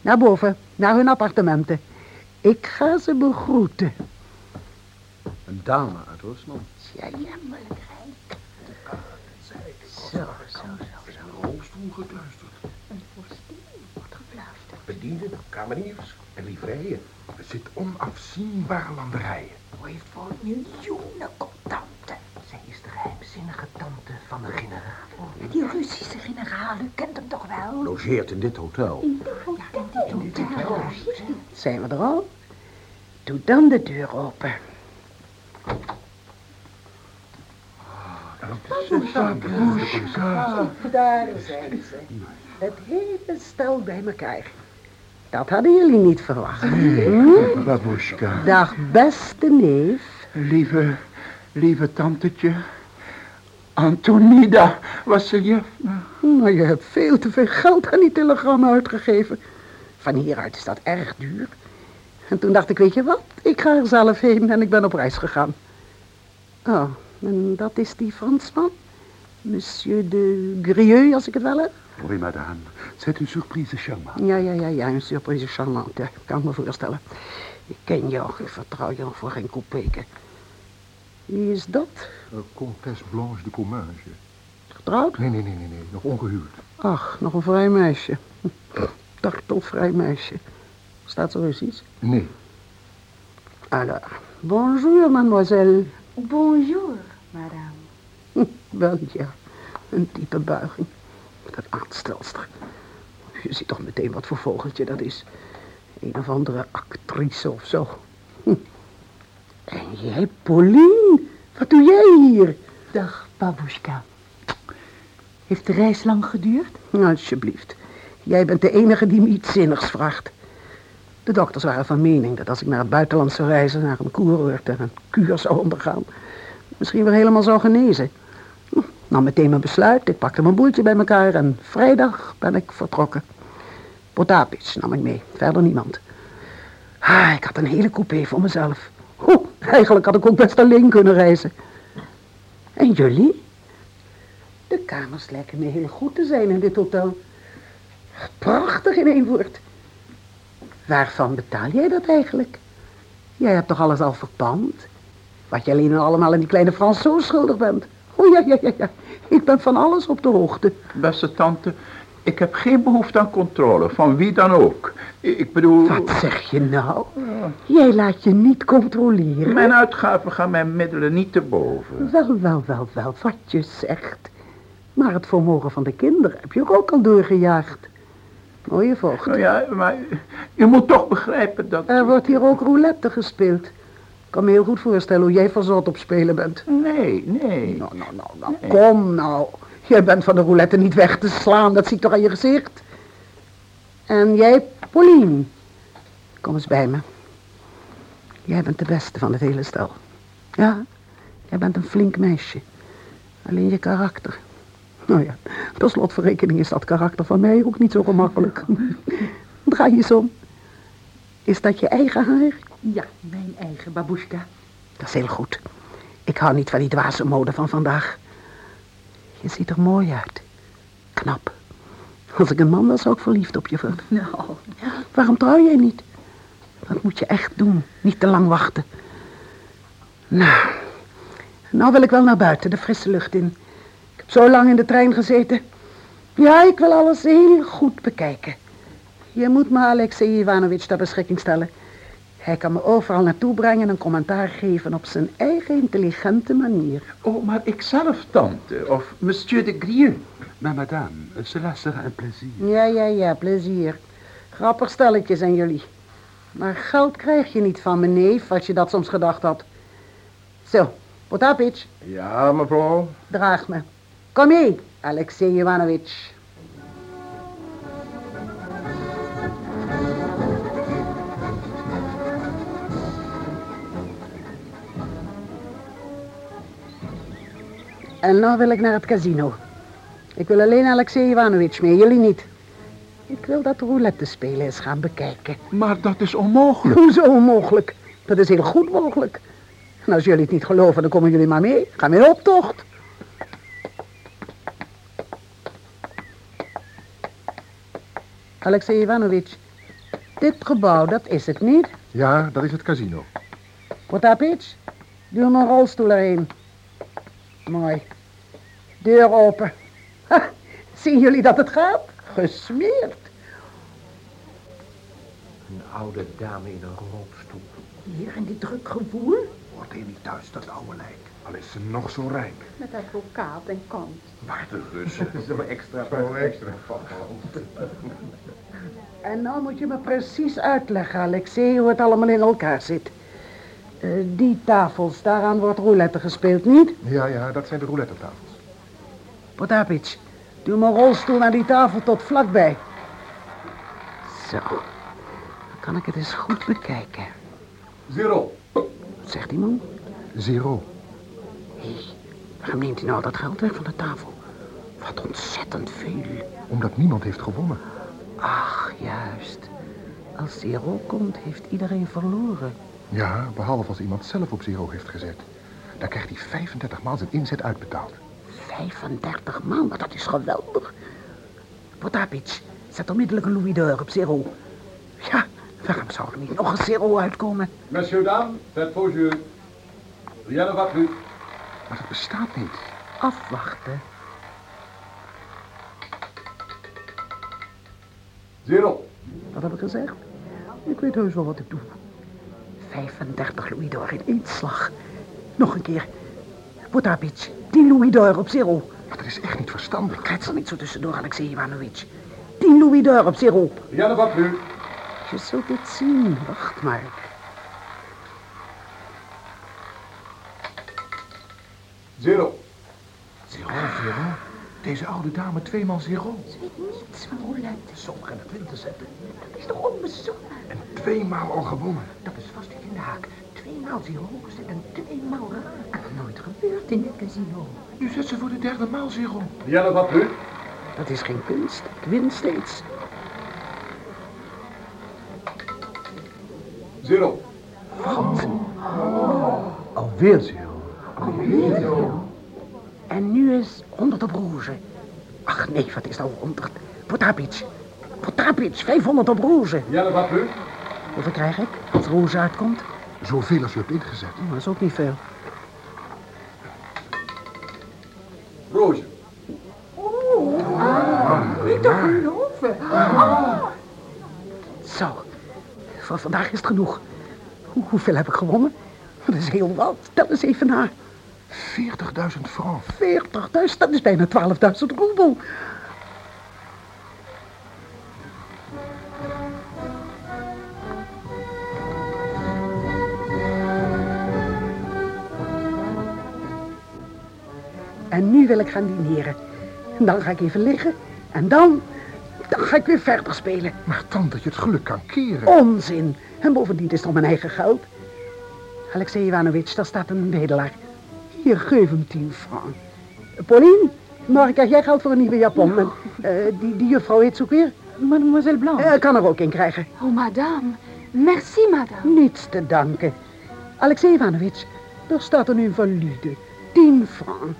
Naar boven, naar hun appartementen. Ik ga ze begroeten. Een dame uit Rusland. Ja, jammerlijk rijk. Zo, zo, zo, zo. rolstoel gekluisterd. Een vorstin wordt gefluisterd. Bedienden, kameniers en livreien. Er zit onafzienbare landerijen. Hoe heeft voor miljoenen contanten. Zij is de geheimzinnige. tante van de generaal. Die Russische generaal, u kent hem toch wel? Logeert in dit hotel. Ja, in dit hotel. Zijn we er al? Doe dan de deur open. Daar zijn ze. Het hele stel bij elkaar. Dat hadden jullie niet verwacht. Hm? Babushka. Dag, beste neef. Lieve, lieve tantetje. Antonida Wassiljevna. Maar je hebt veel te veel geld aan die telegrammen uitgegeven. Van hieruit is dat erg duur. En toen dacht ik, weet je wat? Ik ga er zelf heen en ik ben op reis gegaan. Oh, en dat is die Fransman? Monsieur de Grieux, als ik het wel heb? Oui, madame. C'est une surprise charmante. Ja, ja, ja, ja, een surprise charmante, kan ik me voorstellen. Ik ken jou, ik vertrouw je voor geen koepeken. Wie is dat? Uh, Comtesse Blanche de Comminges. Getrouwd? Nee, nee, nee, nee, nee, nog ongehuwd. Ach, nog een vrij meisje. Dartelvrij meisje. Staat zo eens iets? Nee. Alors, bonjour, mademoiselle. Bonjour, madame. Wel ja, een diepe buiging. Dat aanstelster. Je ziet toch meteen wat voor vogeltje dat is. Een of andere actrice of zo. Hm. En jij, Pauline, wat doe jij hier? Dag, babushka. Heeft de reis lang geduurd? Nou, alsjeblieft. Jij bent de enige die me iets zinnigs vraagt. De dokters waren van mening dat als ik naar het buitenland zou reizen, naar een koeroord en een kuur zou ondergaan, misschien weer helemaal zou genezen. Nou, meteen mijn besluit. Ik pakte mijn boeltje bij elkaar en vrijdag ben ik vertrokken. Potapits nam ik mee, verder niemand. Ah, ik had een hele coupé voor mezelf. Oeh, eigenlijk had ik ook best alleen kunnen reizen. En jullie? De kamers lijken me heel goed te zijn in dit hotel. Prachtig in één woord. Waarvan betaal jij dat eigenlijk? Jij hebt toch alles al verpand? Wat je alleen en allemaal aan die kleine Fransoos schuldig bent. Oh ja, ja, ja, ja. Ik ben van alles op de hoogte. Beste tante, ik heb geen behoefte aan controle, van wie dan ook. Ik bedoel... Wat zeg je nou? Jij laat je niet controleren. Mijn uitgaven gaan mijn middelen niet te boven. Wel, wel, wel, wel, wat je zegt. Maar het vermogen van de kinderen heb je ook al doorgejaagd. Mooie voogd. Nou ja, maar je moet toch begrijpen dat... Er wordt hier ook roulette gespeeld. Ik kan me heel goed voorstellen hoe jij verzot op spelen bent. Nee, nee. Nou, nou, nou, nou, kom nou. Jij bent van de roulette niet weg te slaan, dat zie ik toch aan je gezicht. En jij, Pauline, kom eens bij me. Jij bent de beste van het hele stel. Ja, jij bent een flink meisje. Alleen je karakter. Nou ja, per slotverrekening is dat karakter van mij ook niet zo gemakkelijk. Draai je eens om. Is dat je eigen haar? Ja, mijn eigen babushka. Dat is heel goed. Ik hou niet van die dwaze mode van vandaag. Je ziet er mooi uit. Knap. Als ik een man was, zou ik verliefd op je worden. Nou, Waarom trouw jij niet? Dat moet je echt doen. Niet te lang wachten. Nou, nou wil ik wel naar buiten, de frisse lucht in. Ik heb zo lang in de trein gezeten. Ja, ik wil alles heel goed bekijken. Je moet me Alexei Ivanovic ter beschikking stellen. Hij kan me overal naartoe brengen en commentaar geven op zijn eigen intelligente manier. Oh, maar ik zelf, tante, of monsieur de Grieux. Maar madame, cela sera un plaisir. Ja, ja, ja, plezier. Grappig stelletje zijn jullie. Maar geld krijg je niet van mijn neef, als je dat soms gedacht had. Zo, Potapic, Ja, mevrouw. draag me. Kom mee, Alexei Ivanovic. En nou wil ik naar het casino. Ik wil alleen Alexei Ivanovic mee, jullie niet. Ik wil dat roulette spelen eens gaan bekijken. Maar dat is onmogelijk. Hoezo onmogelijk? Dat is heel goed mogelijk. En als jullie het niet geloven, dan komen jullie maar mee. Ga mee op optocht. Alexei Ivanovic, dit gebouw, dat is het niet. Ja, dat is het casino. Potapic, duw mijn rolstoel erheen. Mooi. Deur open. Ha, zien jullie dat het gaat? Gesmeerd. Een oude dame in een rolstoel. hier in dit druk gewoel? Hoort hij niet thuis, dat oude lijk? Al is ze nog zo rijk. Met advocaat en kant. Waarde Russen. Zo extra. Zo extra. En nou moet je me precies uitleggen, Alexei, hoe het allemaal in elkaar zit. Eh, die tafels, daaraan wordt roulette gespeeld, niet? Ja, ja, dat zijn de roulette-tafels. Potapich, doe mijn rolstoel naar die tafel tot vlakbij. Zo, dan kan ik het eens goed bekijken. Zero. Zegt die man? Zero. Hé, waarom neemt hij nou dat geld weg van de tafel? Wat ontzettend veel. Omdat niemand heeft gewonnen. Ach, juist. Als zero komt, heeft iedereen verloren. Ja, behalve als iemand zelf op zero heeft gezet. Dan krijgt hij 35 maal zijn inzet uitbetaald. 35 man, maar dat is geweldig. Potapich, zet onmiddellijk een louis d'or op zero. Ja, waarom zou er niet nog een zero uitkomen? Monsieur, dame, faites vos jeux. Rien ne va plus. Maar dat bestaat niet. Afwachten. Zero. Wat heb ik gezegd? Ik weet heus wel wat ik doe. 35 louis d'or in één slag. Nog een keer. Potapich, 10 louis d'or op zero. Maar dat is echt niet verstandig. Krijg er niet zo tussendoor, Alexei Ivanovic. 10 louis d'or op zero. Rien ne va plus. Je zult het zien. Wacht maar. Zero. Zero, zero. Deze oude dame tweemaal zero. Ze weet niets van roulette. Sommigen het win te zetten. Dat is toch onbezonnen? En tweemaal al gewonnen. Dat is vast in de haak. Tweemaal zero gezet en tweemaal raak. Nooit gebeurd in dit casino. Nu zet ze voor de derde maal zero. Rien ne va plus. Dat is geen kunst. Ik win steeds. Zero. Alweer zero. En nu is 100 op roze. Ach nee, wat is nou 100? Potapich. Potapich, 500 op roze. Ne va plus. Hoeveel krijg ik als roze uitkomt? Zoveel als u hebt ingezet. Oh, dat is ook niet veel. Roze. Niet te geloven. Zo, voor vandaag is het genoeg. Hoe- hoeveel heb ik gewonnen? Dat is heel wat. Dat is even na. 40.000 francs. 40.000, dat is bijna 12.000 roebel. En nu wil ik gaan dineren. En dan ga ik even liggen. En dan, dan ga ik weer verder spelen. Maar tante, dat je het geluk kan keren. Onzin. En bovendien is het om mijn eigen geld. Alexei Ivanovic, daar staat een bedelaar. Hier, geef hem tien francs. Pauline, morgen krijg jij geld voor een nieuwe japon. En, eh, die, die juffrouw heet ze ook weer. Mademoiselle Blanc. Eh, kan er ook in krijgen. Oh, madame. Merci, madame. Niets te danken. Alexei Ivanovic, daar staat een invalide. Tien francs.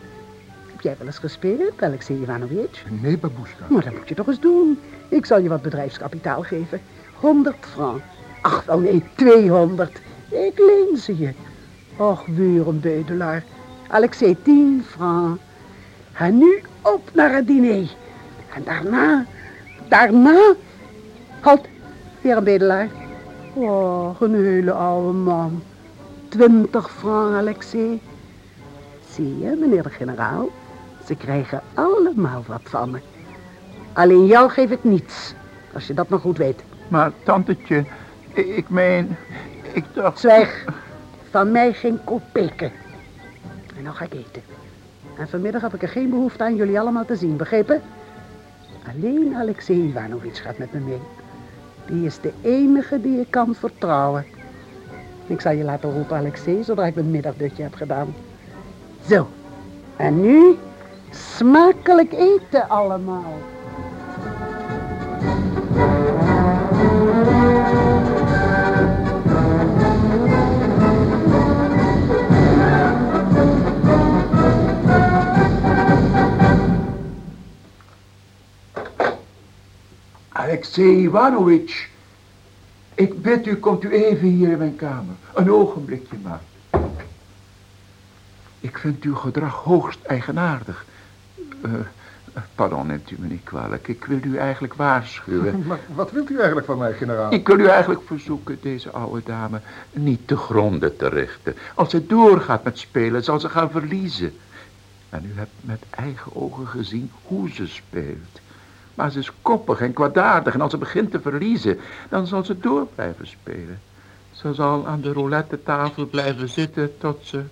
Heb jij wel eens gespeeld, Alexei Ivanovic? Nee, babushka. Maar dat moet je toch eens doen. Ik zal je wat bedrijfskapitaal geven. 100 francs. Ach, wel nee, 200. Ik leen ze je. Och, weer een bedelaar. Alexei, 10 francs. En nu op naar het diner. En daarna, daarna... Halt, weer een bedelaar. Och, een hele oude man. 20 francs, Alexei. Zie je, meneer de generaal? Ze krijgen allemaal wat van me. Alleen jou geef ik niets, als je dat nog goed weet. Maar tantetje, ik, ik meen, ik dacht... Zwijg, van mij geen kopeken. En nou ga ik eten. En vanmiddag heb ik er geen behoefte aan jullie allemaal te zien, begrepen? Alleen Alexei Ivanovic gaat met me mee. Die is de enige die ik kan vertrouwen. Ik zal je laten roepen, Alexei, zodra ik mijn middagdutje heb gedaan. Zo, en nu smakelijk eten allemaal. Alexei Ivanovic, ik bid u, komt u even hier in mijn kamer. Een ogenblikje maar. Ik vind uw gedrag hoogst eigenaardig. Eh, Pardon, neemt u me niet kwalijk. Ik wil u eigenlijk waarschuwen. Maar wat wilt u eigenlijk van mij, generaal? Ik wil u eigenlijk verzoeken deze oude dame niet te gronden te richten. Als ze doorgaat met spelen, zal ze gaan verliezen. En u hebt met eigen ogen gezien hoe ze speelt. Maar ze is koppig en kwaadaardig en als ze begint te verliezen, dan zal ze door blijven spelen. Ze zal aan de roulette tafel blijven zitten tot ze,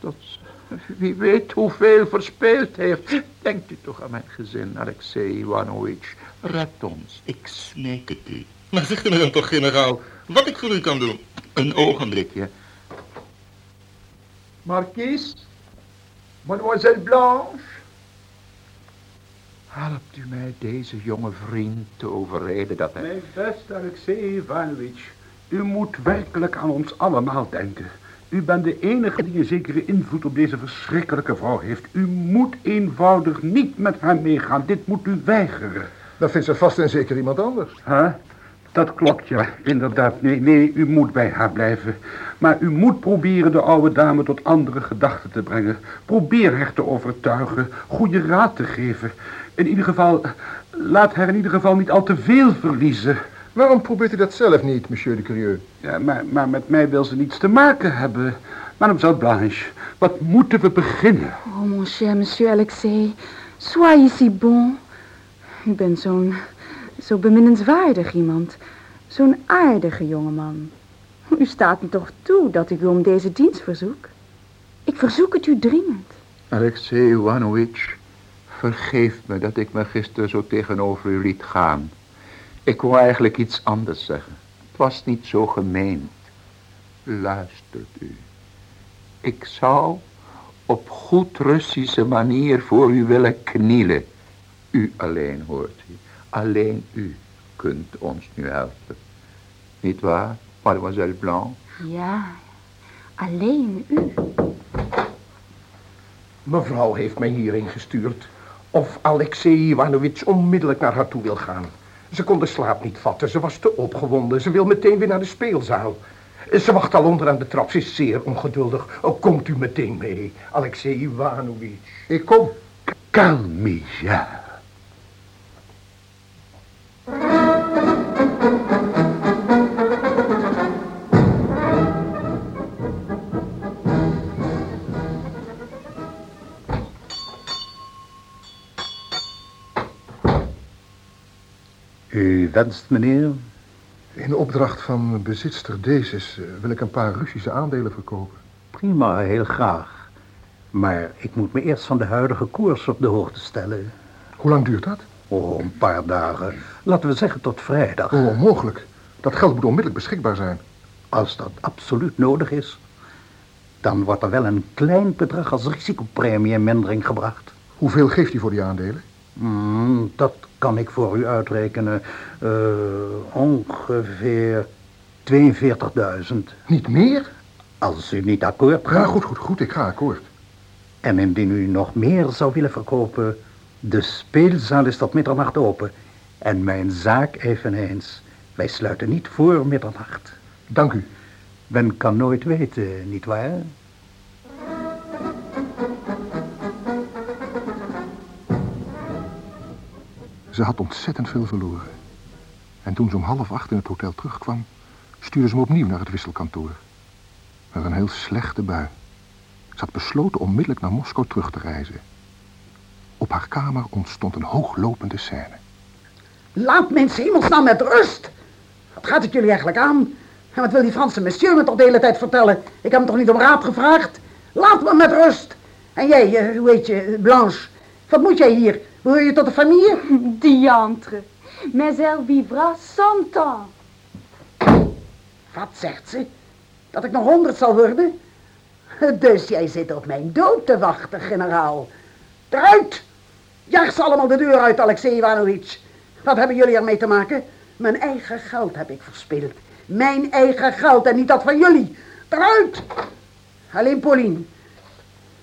tot ze, wie weet hoeveel verspeeld heeft. Denkt u toch aan mijn gezin, Alexei Ivanovich. Red ons, ik smeek het u. Maar zegt u me dan toch, generaal, wat ik voor u kan doen? Een ogenblikje. Marquise, mademoiselle Blanche. Helpt u mij deze jonge vriend te overreden dat hij... Mijn beste Alexei Ivanovich, u moet werkelijk aan ons allemaal denken. U bent de enige die een zekere invloed op deze verschrikkelijke vrouw heeft. U moet eenvoudig niet met haar meegaan. Dit moet u weigeren. Dan vindt ze vast en zeker iemand anders. Huh? Dat klopt, ja. Inderdaad. Nee, nee, u moet bij haar blijven. Maar u moet proberen de oude dame tot andere gedachten te brengen. Probeer haar te overtuigen. Goede raad te geven. In ieder geval, laat haar in ieder geval niet al te veel verliezen. Waarom probeert u dat zelf niet, monsieur de Curieux? Ja, maar, maar met mij wil ze niets te maken hebben. Mademoiselle Blanche, wat moeten we beginnen? Oh, mon cher monsieur Alexei, soyez si bon. U bent zo'n, zo beminnenswaardig iemand. Zo'n aardige jongeman. U staat me toch toe dat ik u om deze dienst verzoek? Ik verzoek het u dringend. Alexei Ivanovich, vergeef me dat ik me gisteren zo tegenover u liet gaan. Ik wou eigenlijk iets anders zeggen. Het was niet zo gemeend. Luistert u. Ik zou op goed Russische manier voor u willen knielen. U alleen hoort u. Alleen u kunt ons nu helpen. Niet waar, mademoiselle Blanc? Ja, alleen u. Mevrouw heeft mij hierheen gestuurd. Of Alexei Ivanovich onmiddellijk naar haar toe wil gaan. Ze kon de slaap niet vatten, ze was te opgewonden. Ze wil meteen weer naar de speelzaal. Ze wacht al onder aan de trap, ze is zeer ongeduldig. Oh, komt u meteen mee, Alexei Ivanovich. Ik kom. Kalm, wenst, meneer? In opdracht van bezitster Dezes eh, wil ik een paar Russische aandelen verkopen. Prima, heel graag. Maar ik moet me eerst van de huidige koers op de hoogte stellen. Hoe lang duurt dat? Oh, een paar dagen. Laten we zeggen tot vrijdag. Oh, onmogelijk. Dat geld moet onmiddellijk beschikbaar zijn. Als dat absoluut nodig is, dan wordt er wel een klein bedrag als risicopremie in mindering gebracht. Hoeveel geeft u voor die aandelen? Hmm, dat kan ik voor u uitrekenen. Uh, ongeveer 42.000. Niet meer? Als u niet akkoord gaat. Ja, goed, goed, goed. Ik ga akkoord. En indien u nog meer zou willen verkopen... de speelzaal is tot middernacht open. En mijn zaak eveneens. Wij sluiten niet voor middernacht. Dank u. Men kan nooit weten, nietwaar? Ze had ontzettend veel verloren. En toen ze om half acht in het hotel terugkwam, stuurde ze me opnieuw naar het wisselkantoor. Met een heel slechte bui. Ze had besloten onmiddellijk naar Moskou terug te reizen. Op haar kamer ontstond een hooglopende scène. Laat mensen hemelsnaam met rust. Wat gaat het jullie eigenlijk aan? En wat wil die Franse monsieur me toch de hele tijd vertellen? Ik heb hem toch niet om raad gevraagd? Laat me met rust. En jij, eh, hoe heet je, Blanche? Wat moet jij hier? Behoor je tot de familie? Diantre. Mais elle vivra cent ans. Wat zegt ze? Dat ik nog honderd zal worden? Dus jij zit op mijn dood te wachten, generaal. Eruit! Jaag ze allemaal de deur uit, Alexei Ivanovich. Wat hebben jullie ermee te maken? Mijn eigen geld heb ik verspild. Mijn eigen geld en niet dat van jullie. Eruit! Alleen Pauline.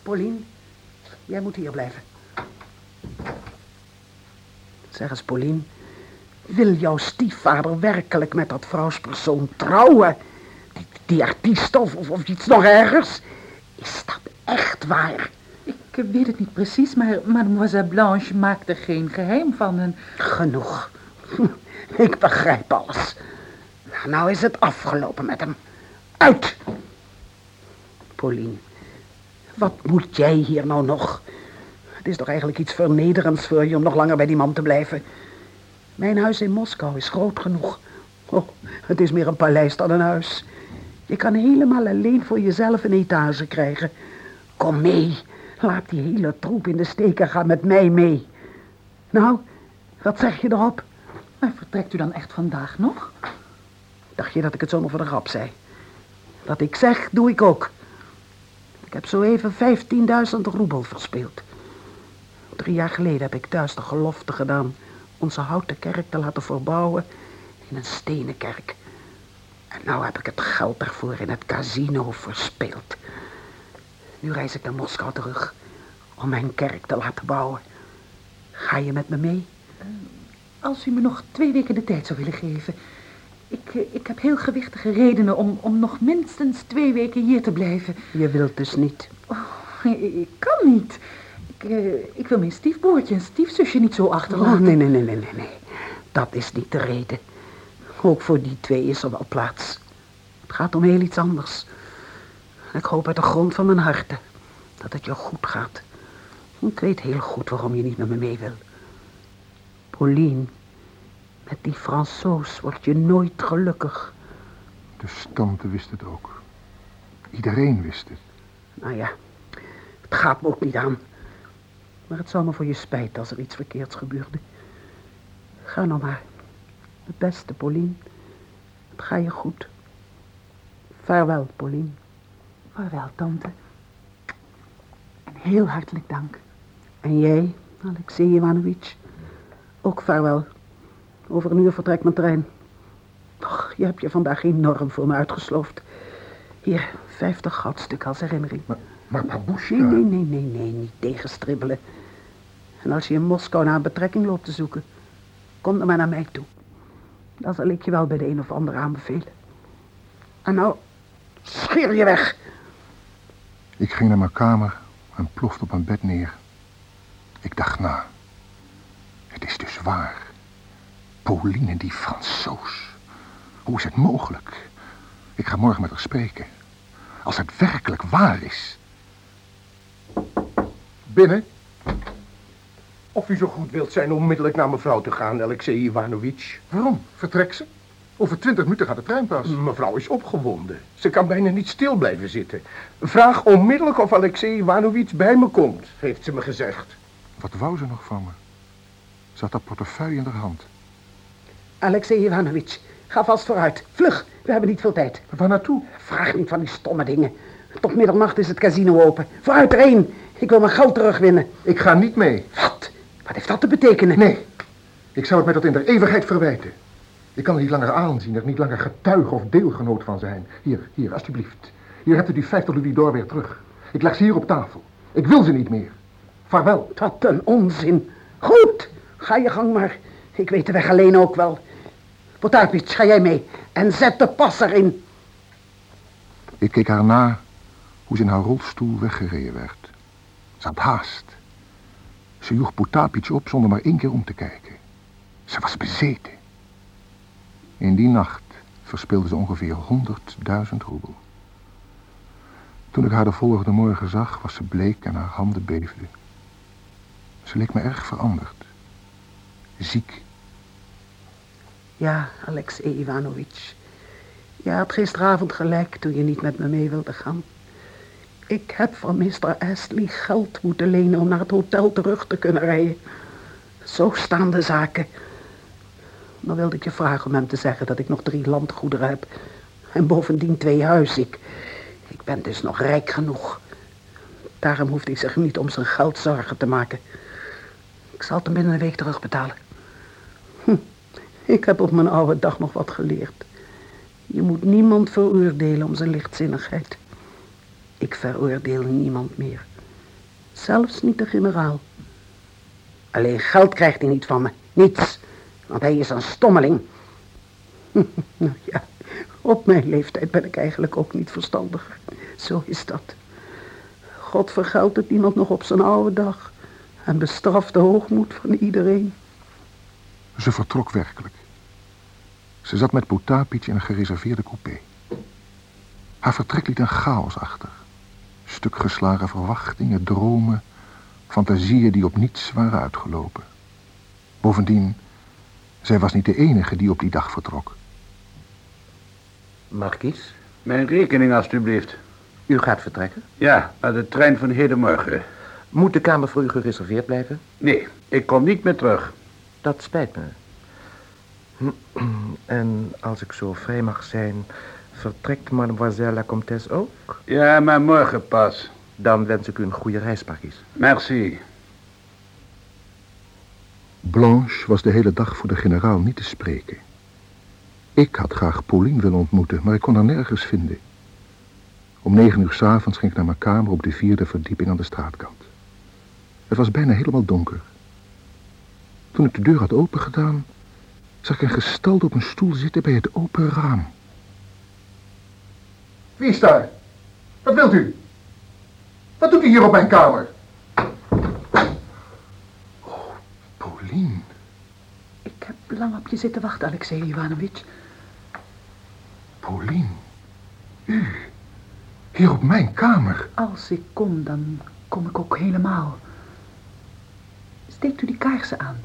Pauline, jij moet hier blijven. Zeg eens, Pauline. Wil jouw stiefvader werkelijk met dat vrouwspersoon trouwen? Die, die artiest of, of, of iets nog ergers? Is dat echt waar? Ik, Ik weet het niet precies, maar mademoiselle Blanche maakt er geen geheim van. En... Genoeg. Ik begrijp alles. Nou, nou is het afgelopen met hem. Uit! Pauline, wat moet jij hier nou nog? Het is toch eigenlijk iets vernederends voor je om nog langer bij die man te blijven. Mijn huis in Moskou is groot genoeg. Oh, het is meer een paleis dan een huis. Je kan helemaal alleen voor jezelf een etage krijgen. Kom mee. Laat die hele troep in de steek en ga met mij mee. Nou, wat zeg je erop? Maar vertrekt u dan echt vandaag nog? Dacht je dat ik het zomaar voor de grap zei? Wat ik zeg, doe ik ook. Ik heb zo even 15.000 roebel verspeeld. Drie jaar geleden heb ik thuis de gelofte gedaan onze houten kerk te laten verbouwen in een stenen kerk. En nou heb ik het geld daarvoor in het casino verspeeld. Nu reis ik naar Moskou terug om mijn kerk te laten bouwen. Ga je met me mee? Als u me nog twee weken de tijd zou willen geven. Ik, eh, ik heb heel gewichtige redenen om, om nog minstens twee weken hier te blijven. Je wilt dus niet? Oh, ik kan niet. Ik, uh, ik wil mijn stiefbroertje en stiefzusje niet zo achterlaten. Oh, nee, nee, nee, nee, nee, nee. Dat is niet de reden. Ook voor die twee is er wel plaats. Het gaat om heel iets anders. Ik hoop uit de grond van mijn hart dat het je goed gaat. Ik weet heel goed waarom je niet met me mee wil. Pauline, met die Fransoos word je nooit gelukkig. De tante wist het ook. Iedereen wist het. Nou ja, het gaat me ook niet aan. Maar het zal me voor je spijt als er iets verkeerds gebeurde. Ga nou maar. Het beste, Pauline. Het ga je goed. Vaarwel, Pauline. Vaarwel, tante. En heel hartelijk dank. En jij, Alexei Ivanovic? Ook vaarwel. Over een uur vertrekt mijn trein. Och, je hebt je vandaag enorm voor me uitgesloofd. Hier, vijftig goudstuk als herinnering. Maar, maar babushka... Nee, nee, nee, nee, nee, niet tegenstribbelen. En als je in Moskou naar een betrekking loopt te zoeken, kom dan maar naar mij toe. Dan zal ik je wel bij de een of ander aanbevelen. En nou, scheer je weg. Ik ging naar mijn kamer en plofte op mijn bed neer. Ik dacht na. Het is dus waar. Pauline, die Fransoos. Hoe is het mogelijk? Ik ga morgen met haar spreken. Als het werkelijk waar is. Binnen. Of u zo goed wilt zijn onmiddellijk naar mevrouw te gaan, Alexei Ivanovic. Waarom? Vertrek ze? Over twintig minuten gaat de trein pas. Mevrouw is opgewonden. Ze kan bijna niet stil blijven zitten. Vraag onmiddellijk of Alexei Ivanovic bij me komt, heeft ze me gezegd. Wat wou ze nog van me? Ze had dat portefeuille in haar hand. Alexei Ivanovic, ga vast vooruit. Vlug, we hebben niet veel tijd. Waar naartoe? Vraag niet van die stomme dingen. Tot middernacht is het casino open. Vooruit erheen. Ik wil mijn geld terugwinnen. Ik ga niet mee. Wat? Wat heeft dat te betekenen? Nee, ik zou het met dat in de eeuwigheid verwijten. Ik kan het niet langer aanzien, er niet langer getuige of deelgenoot van zijn. Hier, hier, alsjeblieft. Hier hebt u die 50 louis d'or weer terug. Ik leg ze hier op tafel. Ik wil ze niet meer. Vaarwel. Wat een onzin. Goed, ga je gang maar. Ik weet de weg alleen ook wel. Potapich, ga jij mee. En zet de pas erin. Ik keek haar na hoe ze in haar rolstoel weggereden werd. Ze had haast. Ze joeg Potapich op zonder maar één keer om te kijken. Ze was bezeten. In die nacht verspeelde ze ongeveer 100.000 roebel. Toen ik haar de volgende morgen zag, was ze bleek en haar handen beefden. Ze leek me erg veranderd. Ziek. Ja, Alexei Ivanovic. Je had gisteravond gelijk toen je niet met me mee wilde gaan. Ik heb van Mr. Astley geld moeten lenen om naar het hotel terug te kunnen rijden. Zo staan de zaken. Dan wilde ik je vragen om hem te zeggen dat ik nog drie landgoederen heb. En bovendien twee huizen. Ik, ik ben dus nog rijk genoeg. Daarom hoeft hij zich niet om zijn geld zorgen te maken. Ik zal het hem binnen een week terugbetalen. Hm, ik heb op mijn oude dag nog wat geleerd. Je moet niemand veroordelen om zijn lichtzinnigheid. Ik veroordeel niemand meer. Zelfs niet de generaal. Alleen geld krijgt hij niet van me. Niets. Want hij is een stommeling. nou ja, op mijn leeftijd ben ik eigenlijk ook niet verstandiger. Zo is dat. God vergeldt het iemand nog op zijn oude dag. En bestraft de hoogmoed van iedereen. Ze vertrok werkelijk. Ze zat met Potapitch in een gereserveerde coupé. Haar vertrek liet een chaos achter. Stuk geslagen verwachtingen, dromen, fantasieën die op niets waren uitgelopen. Bovendien, zij was niet de enige die op die dag vertrok. Markies, Mijn rekening alstublieft. u gaat vertrekken? Ja, naar de trein van hedenmorgen. Moet de kamer voor u gereserveerd blijven? Nee, ik kom niet meer terug. Dat spijt me. En als ik zo vrij mag zijn, vertrekt mademoiselle la comtesse ook? Ja, maar morgen pas. Dan wens ik u een goede reis, Markies. Merci. Blanche was de hele dag voor de generaal niet te spreken. Ik had graag Pauline willen ontmoeten, maar ik kon haar nergens vinden. Om negen uur s'avonds ging ik naar mijn kamer op de vierde verdieping aan de straatkant. Het was bijna helemaal donker. Toen ik de deur had opengedaan, zag ik een gestalte op een stoel zitten bij het open raam. Wie is daar? Wat wilt u? Wat doet u hier op mijn kamer? Pauline. Ik heb lang op je zitten wachten, Alexei Ivanovich. Pauline. U. Hier op mijn kamer. Als ik kom, dan kom ik ook helemaal. Steekt u die kaarsen aan.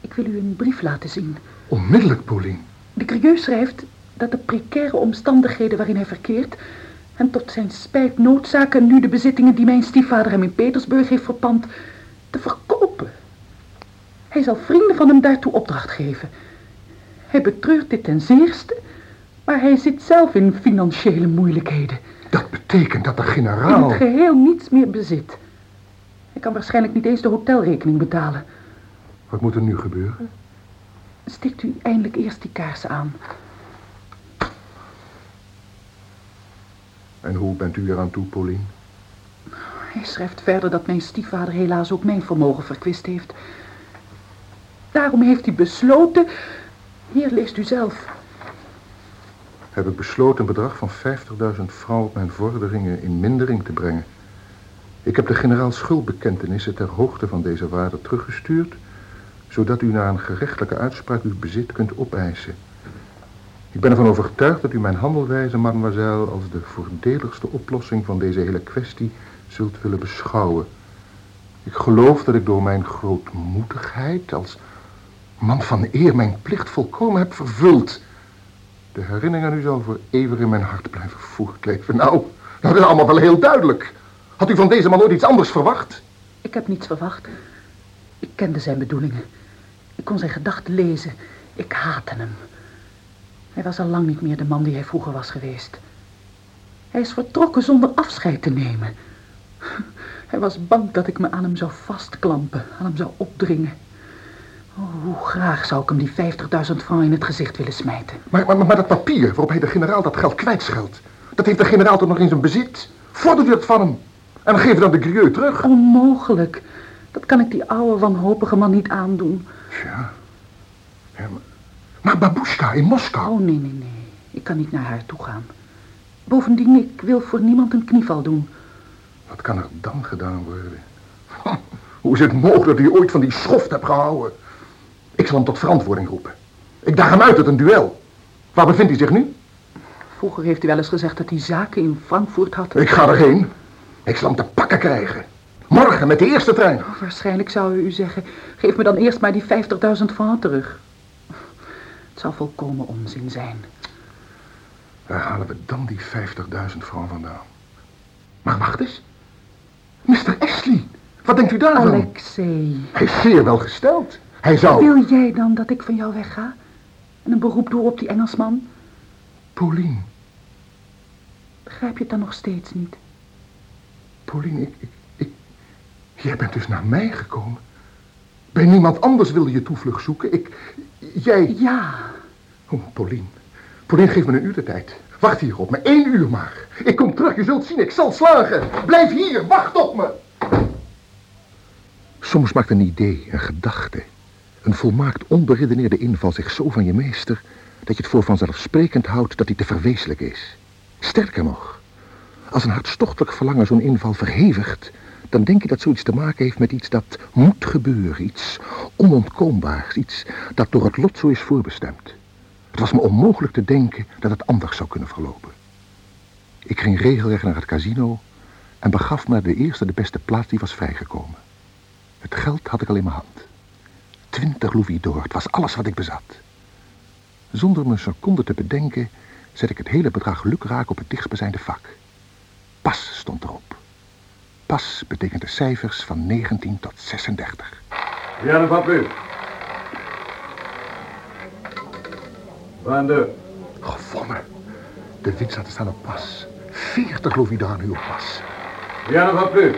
Ik wil u een brief laten zien. Onmiddellijk, Pauline. De curieux schrijft dat de precaire omstandigheden waarin hij verkeert... hem tot zijn spijt noodzaken nu de bezittingen die mijn stiefvader hem in Petersburg heeft verpand... te verkopen. Hij zal vrienden van hem daartoe opdracht geven. Hij betreurt dit ten zeerste, maar hij zit zelf in financiële moeilijkheden. Dat betekent dat de In generaal... het geheel niets meer bezit. Hij kan waarschijnlijk niet eens de hotelrekening betalen. Wat moet er nu gebeuren? Steekt u eindelijk eerst die kaarsen aan. En hoe bent u eraan toe, Pauline? Hij schrijft verder dat mijn stiefvader helaas ook mijn vermogen verkwist heeft. Daarom heeft hij besloten... Hier leest u zelf. Heb ik besloten een bedrag van 50.000 francs op mijn vorderingen in mindering te brengen. Ik heb de generaal schuldbekentenissen ter hoogte van deze waarde teruggestuurd, zodat u na een gerechtelijke uitspraak uw bezit kunt opeisen. Ik ben ervan overtuigd dat u mijn handelwijze, mademoiselle, als de voordeligste oplossing van deze hele kwestie zult willen beschouwen. Ik geloof dat ik door mijn grootmoedigheid als man van eer mijn plicht volkomen heb vervuld. De herinnering aan u zal voor eeuwig in mijn hart blijven voortleven. Nou, dat is allemaal wel heel duidelijk. Had u van deze man ooit iets anders verwacht? Ik heb niets verwacht. Ik kende zijn bedoelingen. Ik kon zijn gedachten lezen. Ik haatte hem. Hij was al lang niet meer de man die hij vroeger was geweest. Hij is vertrokken zonder afscheid te nemen. Hij was bang dat ik me aan hem zou vastklampen, aan hem zou opdringen. Oh, hoe graag zou ik hem die 50.000 francs in het gezicht willen smijten. Maar, maar, maar dat papier waarop hij de generaal dat geld kwijtscheldt, dat heeft de generaal toch nog in zijn bezit? Vordert u dat van hem? En geef dan de grieux terug. Onmogelijk. Dat kan ik die oude wanhopige man niet aandoen. Ja. ja maar, maar Babushka in Moskou. Oh, nee, nee, nee. Ik kan niet naar haar toe gaan. Bovendien, ik wil voor niemand een knieval doen. Wat kan er dan gedaan worden? Hoe is het mogelijk dat u ooit van die schoft hebt gehouden? Ik zal hem tot verantwoording roepen. Ik daag hem uit uit een duel. Waar bevindt hij zich nu? Vroeger heeft u wel eens gezegd dat hij zaken in Frankfurt had. Ik ga erheen. Ik zal hem te pakken krijgen. Morgen met de eerste trein. Oh, waarschijnlijk zou u zeggen, geef me dan eerst maar die 50.000 francs terug. Het zal volkomen onzin zijn. Waar halen we dan die 50.000 francs vandaan? Maar wacht eens. Mr. Ashley, wat denkt u daarvan? Alexei. Hij is zeer wel gesteld. Hij zou... Wil jij dan dat ik van jou wegga? En een beroep doe op die Engelsman? Pauline. Begrijp je het dan nog steeds niet? Pauline, ik, ik, ik... Jij bent dus naar mij gekomen. Bij niemand anders wilde je toevlucht zoeken. Ik... Jij... Ja. Oh, Pauline. Pauline, geef me een uur de tijd. Wacht hier op me, één uur maar. Ik kom terug, je zult zien, ik zal slagen. Blijf hier, wacht op me. Soms maakt een idee, een gedachte, een volmaakt onberedeneerde inval zich zo van je meester... dat je het voor vanzelfsprekend houdt dat hij te verwezenlijk is. Sterker nog, Als een hartstochtelijk verlangen zo'n inval verhevigt, dan denk je dat zoiets te maken heeft met iets dat moet gebeuren. Iets onontkoombaars, iets dat door het lot zo is voorbestemd. Het was me onmogelijk te denken dat het anders zou kunnen verlopen. Ik ging regelrecht naar het casino en begaf me naar de eerste de beste plaats die was vrijgekomen. Het geld had ik al in mijn hand. Twintig louis d'or, het was alles wat ik bezat. Zonder me een seconde te bedenken, zet ik het hele bedrag lukraak op het dichtstbijzijnde vak. Pas stond erop. Pas betekent de cijfers van 19 tot 36. Rien ne va plus. 22. Gevonden. De had staan op pas. 40 louis d'or nu op pas. Rien ne va plus.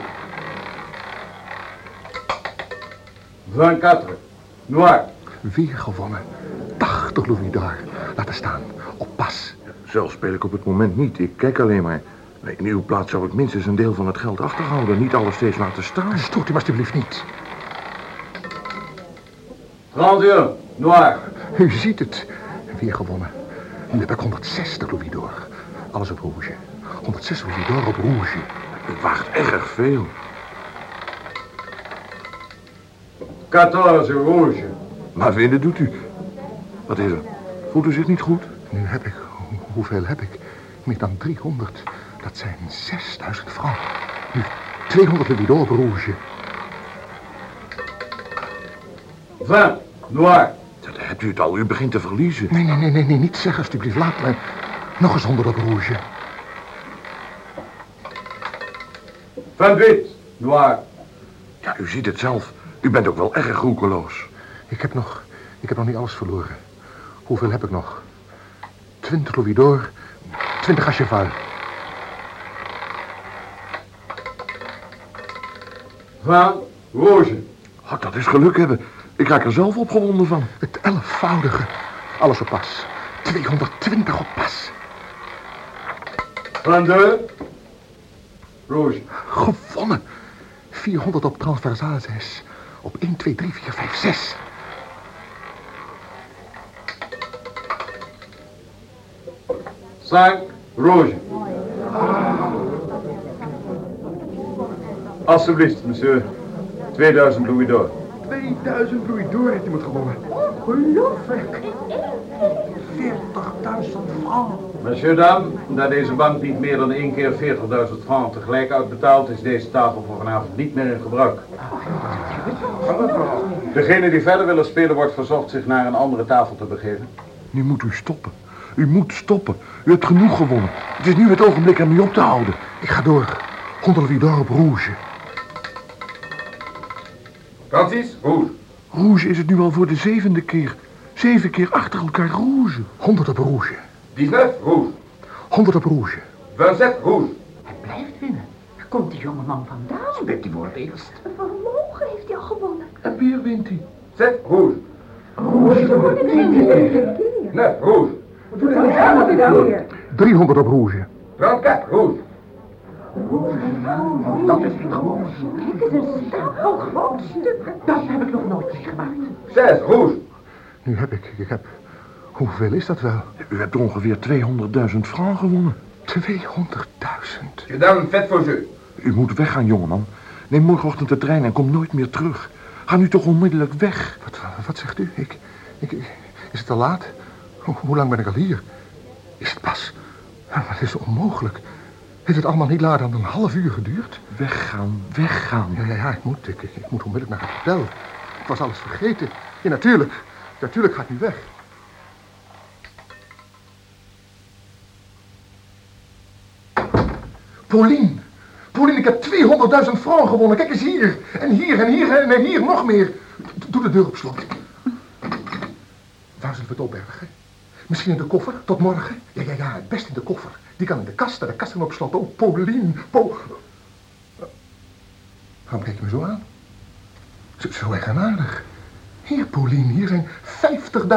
24. Noir. Weer gewonnen. 80 louis d'or. Laten staan. Op pas. Zelf speel ik op het moment niet. Ik kijk alleen maar. In uw plaats zou ik minstens een deel van het geld achterhouden. Niet alles steeds laten staan. Stoort u alstublieft niet. 31. Noir. U ziet het. Weer gewonnen. Nu heb ik 160 louis d'or. Alles op rouge. 160 louis d'or op rouge. U waagt erg veel. 14. Rouge. Maar vinden doet u. Wat is er? Voelt u zich niet goed? Nu heb ik... hoe- Hoeveel heb ik? Meer dan 300. Dat zijn 6000 francs. Nu 200 louis rouge. 20. Noir. Dat hebt u het al. U begint te verliezen. Nee, nee, nee, nee, nee, niet zeggen alstublieft. Laat me. Nog eens 100 op rouge. 28. Noir. Ja, u ziet het zelf. U bent ook wel erg roekeloos. Ik heb nog... Ik heb nog niet alles verloren. Hoeveel heb ik nog? 20 louis d'or. 20 à 20. Rouge. Oh, dat is geluk hebben. Ik raak er zelf opgewonden van. Het elfvoudige. Alles op pas. 220 op pas. 22. Rouge. Gewonnen. 400 op transversale 6. Op 1, 2, 3, 4, 5, 6. Cinq. Rouge. Alsjeblieft, monsieur. 2000 louis d'or. 2000 louis d'or heeft iemand gewonnen. Ongelooflijk. 40.000 francs. Monsieur, dame, daar deze bank niet meer dan één keer 40.000 francs tegelijk uitbetaalt, is deze tafel voor vanavond niet meer in gebruik. Degene die verder willen spelen wordt verzocht zich naar een andere tafel te begeven. Nu moet u stoppen. U moet stoppen. U hebt genoeg gewonnen. Het is nu het ogenblik ermee op te houden. Ik ga door. 100 louis d'or op rouge. Francis, rouge. Rouge is het nu al voor de zevende keer. Zeven keer achter elkaar rouge. 100 op rouge. 19, rouge. 100 op rouge. 27, rouge. Hij blijft winnen. Waar komt die jongeman vandaan? Speelt hij voor het eerst? Een vermogen heeft hij al gewonnen. En weer wint hij. 7, rouge. Nee, 9, rouge. Wat gaat hij nou weer? 300 op rouge. 34, rouge. Dat is niet gewoon. Eens, een stapel groot. Dat heb ik nog nooit meegemaakt. 6, rouge. Nu heb ik, ik heb... Hoeveel is dat wel? U hebt ongeveer 200.000 francs gewonnen. 200.000. Gedaan, vet voor jeu. U moet weggaan, jongeman. Neem morgenochtend de trein en kom nooit meer terug. Ga nu toch onmiddellijk weg. Wat, wat, zegt u? Ik, ik, is het te laat? Hoe, hoe lang ben ik al hier? Is het pas? Maar het is onmogelijk. Heeft het allemaal niet langer dan een half uur geduurd? Weggaan, weggaan. Ja, ja, ja, ik moet. Ik, ik, moet onmiddellijk naar het hotel. Ik was alles vergeten. Ja, natuurlijk. Natuurlijk ga ik nu weg. Pauline! Pauline, ik heb 200.000 francs gewonnen. Kijk eens hier. En hier, en hier, en hier nog meer. Doe de deur op slot. Waar zullen we het opbergen? Misschien in de koffer, tot morgen? Ja, ja, ja, het best in de koffer. Die kan in de kast, en de kast kan op slot. Oh, Pauline, Po... Waarom kijk je me zo aan? Zo, zo eigenaardig. Hier, Pauline, hier zijn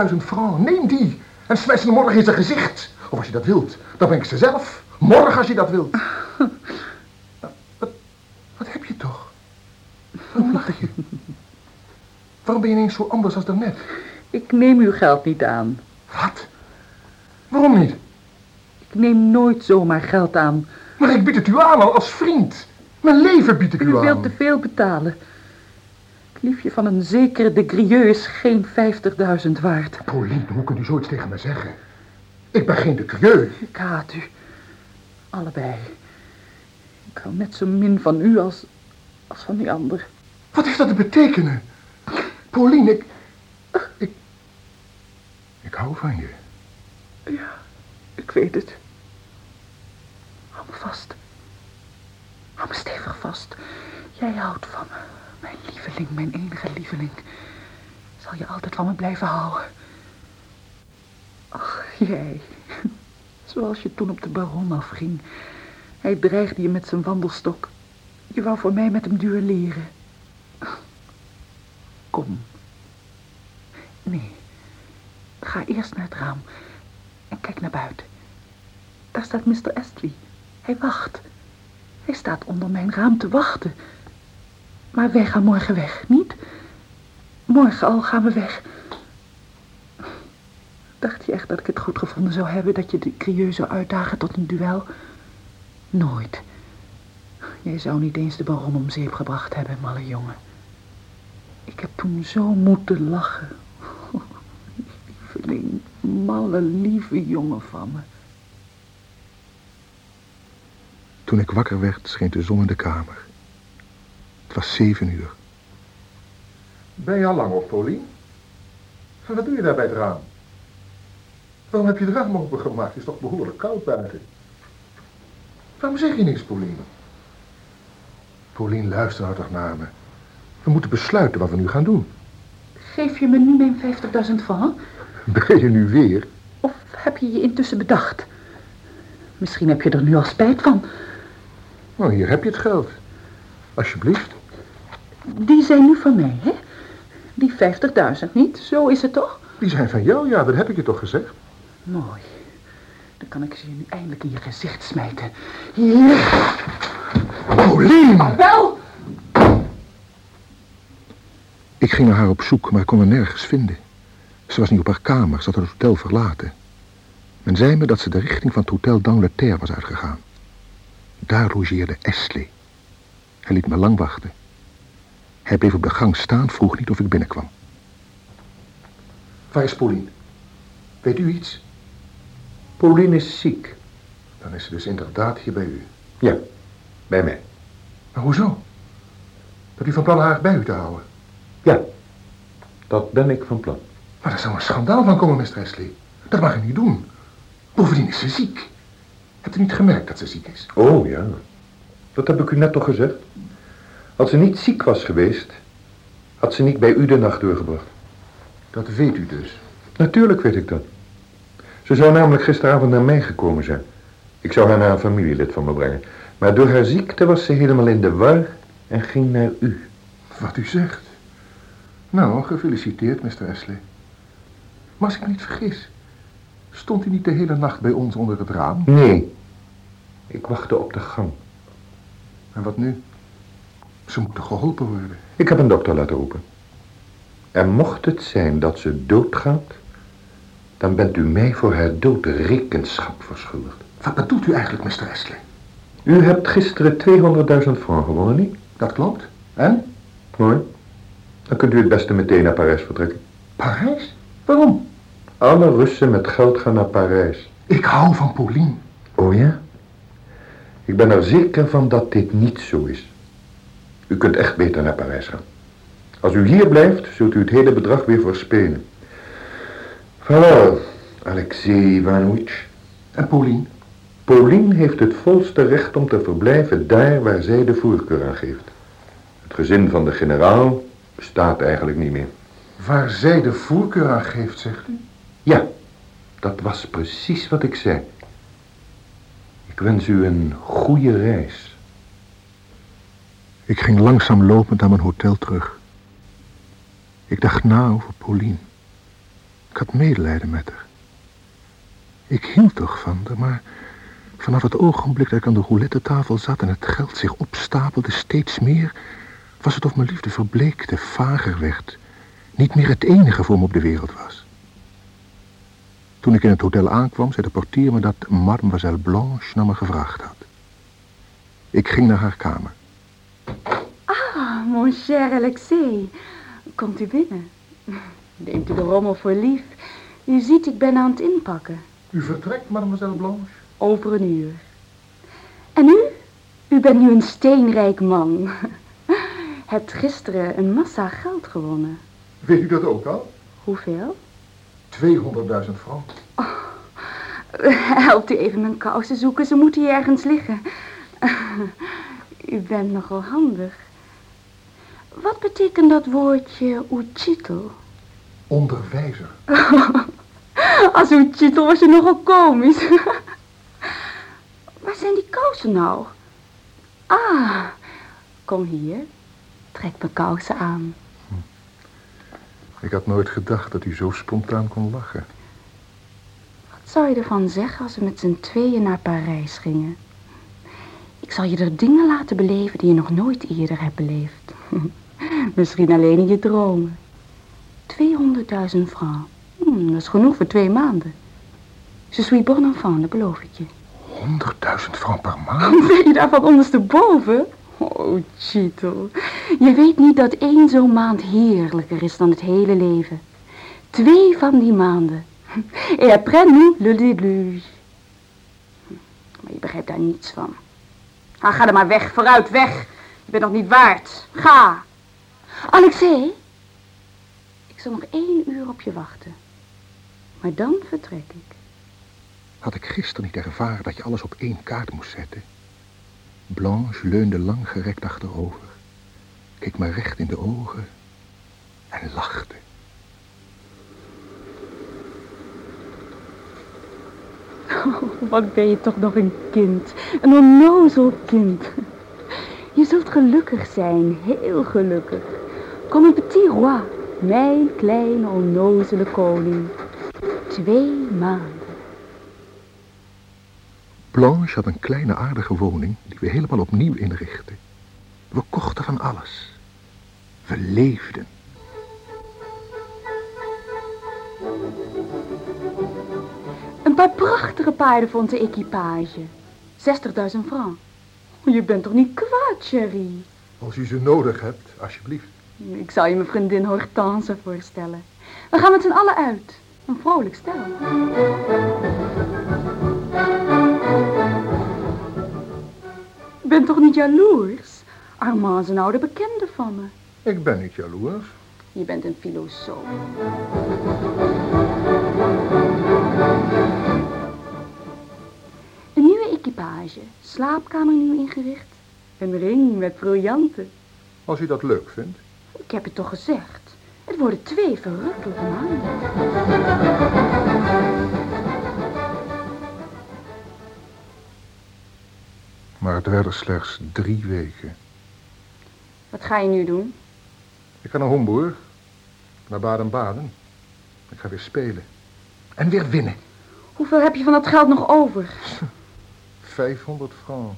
50.000 francs. Neem die. En smijt ze morgen in zijn gezicht. Of als je dat wilt, dan breng ik ze zelf. Morgen als je dat wilt. Wat, wat heb je toch? Waarom lach je? Waarom ben je ineens zo anders als daarnet? Ik neem uw geld niet aan. Wat? Waarom niet? Ik neem nooit zomaar geld aan Maar ik bied het u aan als vriend. Mijn leven bied ik u, U aan. wilt te veel betalen. Het liefje van een zekere de Grieux is geen 50.000 waard. Pauline, hoe kunt u zoiets tegen me zeggen? Ik ben geen de Crieu. Ik haat u. Allebei. Ik hou net zo min van u als, als van die ander. Wat heeft dat te betekenen? Pauline, ik... Ik... Ik hou van je. Ja, ik weet het. Hou me vast. Hou me stevig vast. Jij houdt van me. Mijn lieveling, mijn enige lieveling. Zal je altijd van me blijven houden. Ach, jij. Zoals je toen op de baron afging. Hij dreigde je met zijn wandelstok. Je wou voor mij met hem duelleren. Kom. Nee. Ga eerst naar het raam. En kijk naar buiten. Daar staat Mr. Astley. Hij wacht. Hij staat onder mijn raam te wachten. Maar wij gaan morgen weg, niet? Morgen al gaan we weg. Dacht je echt dat ik het goed gevonden zou hebben dat je de Crieu zou uitdagen tot een duel? Nooit. Jij zou niet eens de baron om zeep gebracht hebben, malle jongen. Ik heb toen zo moeten lachen. Lieveling, malle lieve jongen van me. Toen ik wakker werd, scheen de zon in de kamer. Het was zeven uur. Ben je al lang op, Pauline? En wat doe je daar bij het raam? Waarom heb je het raam opengemaakt? Het is toch behoorlijk koud buiten? Waarom zeg je niks, Pauline? Pauline, luister nou toch naar me. We moeten besluiten wat we nu gaan doen. Geef je me nu mijn 50.000 francs? Ben je nu weer? Of heb je je intussen bedacht? Misschien heb je er nu al spijt van. Nou, hier heb je het geld. Alsjeblieft. Die zijn nu van mij, hè? Die 50.000 niet, zo is het toch? Die zijn van jou, ja, dat heb ik je toch gezegd? Mooi. Dan kan ik ze je nu eindelijk in je gezicht smijten. Hier. Pauline! Wel! Ik ging naar haar op zoek, maar kon haar nergens vinden. Ze was niet op haar kamer, ze had het hotel verlaten. Men zei me dat ze de richting van het hotel d'Angleterre was uitgegaan. Daar logeerde Astley. Hij liet me lang wachten. Hij bleef op de gang staan, vroeg niet of ik binnenkwam. Waar is Pauline? Weet u iets? Pauline is ziek. Dan is ze dus inderdaad hier bij u. Ja, bij mij. Maar hoezo? Dat u van plan haar bij u te houden? Ja, dat ben ik van plan. Maar er zou een schandaal van komen, Mr. Astley. Dat mag u niet doen. Bovendien is ze ziek. Hebt u niet gemerkt dat ze ziek is? Oh ja, dat heb ik u net toch gezegd. Als ze niet ziek was geweest, had ze niet bij u de nacht doorgebracht. Dat weet u dus. Natuurlijk weet ik dat. Ze zou namelijk gisteravond naar mij gekomen zijn. Ik zou haar naar een familielid van me brengen. Maar door haar ziekte was ze helemaal in de war en ging naar u. Wat u zegt. Nou, gefeliciteerd, Mr. Astley. Maar als ik me niet vergis, stond u niet de hele nacht bij ons onder het raam? Nee, ik wachtte op de gang. En wat nu? Ze moeten geholpen worden. Ik heb een dokter laten roepen. En mocht het zijn dat ze doodgaat, dan bent u mij voor haar dood rekenschap verschuldigd. Wat bedoelt u eigenlijk, Mr. Astley? U hebt gisteren 200.000 francs gewonnen, niet? Dat klopt. En? Mooi. Dan kunt u het beste meteen naar Parijs vertrekken. Parijs? Waarom? Alle Russen met geld gaan naar Parijs. Ik hou van Pauline. Oh ja? Ik ben er zeker van dat dit niet zo is. U kunt echt beter naar Parijs gaan. Als u hier blijft, zult u het hele bedrag weer verspelen. Vaarwel, Alexei Ivanovich. En Pauline? Pauline heeft het volste recht om te verblijven daar waar zij de voorkeur aan geeft. Het gezin van de generaal bestaat eigenlijk niet meer. Waar zij de voorkeur aan geeft, zegt u? Ja, dat was precies wat ik zei. Ik wens u een goede reis. Ik ging langzaam lopend naar mijn hotel terug. Ik dacht na over Pauline. Ik had medelijden met haar. Ik hield toch van haar, maar vanaf het ogenblik dat ik aan de roulette tafel zat en het geld zich opstapelde steeds meer, was het of mijn liefde verbleekte, vager werd, niet meer het enige voor me op de wereld was. Toen ik in het hotel aankwam, zei de portier me dat mademoiselle Blanche naar me gevraagd had. Ik ging naar haar kamer. Ah, mon cher Alexei. Komt u binnen. Neemt u de rommel voor lief. U ziet, ik ben aan het inpakken. U vertrekt, mademoiselle Blanche? Over een uur. En u? U bent nu een steenrijk man. Hebt gisteren een massa geld gewonnen. Weet u dat ook al? Hoeveel? 200.000 francs. Helpt u even mijn kousen zoeken, ze moeten hier ergens liggen. U bent nogal handig. Wat betekent dat woordje uchitel? Onderwijzer. Als uchitel was je nogal komisch. Waar zijn die kousen nou? Ah, kom hier. Trek mijn kousen aan. Ik had nooit gedacht dat u zo spontaan kon lachen. Wat zou je ervan zeggen als we met z'n tweeën naar Parijs gingen? Ik zal je er dingen laten beleven die je nog nooit eerder hebt beleefd. Misschien alleen in je dromen. 200.000 francs. Hm, dat is genoeg voor twee maanden. Je suis bon enfant, dat beloof ik je. 100.000 francs per maand? Ben je daarvan ondersteboven? Oh, Cheetle. Je weet niet dat één zo'n maand heerlijker is dan het hele leven. Twee van die maanden. Et après nous, le déluge. Maar je begrijpt daar niets van. Ah, ga er maar weg, vooruit, weg. Je bent nog niet waard. Ga. Alexei, ik zal nog één uur op je wachten. Maar dan vertrek ik. Had ik gisteren niet ervaren dat je alles op één kaart moest zetten? Blanche leunde lang gerekt achterover, keek me recht in de ogen en lachte. Oh, wat ben je toch nog een kind. Een onnozel kind. Je zult gelukkig zijn, heel gelukkig. Kom een petit roi, mijn kleine onnozele koning. Twee maanden. Blanche had een kleine aardige woning die we helemaal opnieuw inrichtten. We kochten van alles. We leefden. Een paar prachtige paarden vond de equipage. 60.000 francs. Je bent toch niet kwaad, Sherry? Als u ze nodig hebt, alsjeblieft. Ik zou je mijn vriendin Hortense voorstellen. We gaan met z'n allen uit. Een vrolijk stel. Je bent toch niet jaloers? Armand is een oude bekende van me. Ik ben niet jaloers. Je bent een filosoof. Een nieuwe equipage. Slaapkamer nieuw ingericht. Een ring met briljanten. Als u dat leuk vindt. Ik heb het toch gezegd. Het worden twee verrukkelijke maanden. Maar het werden slechts drie weken. Wat ga je nu doen? Ik ga naar Homburg, naar Baden-Baden. Ik ga weer spelen. En weer winnen. Hoeveel heb je van dat geld nog over? 500 francs.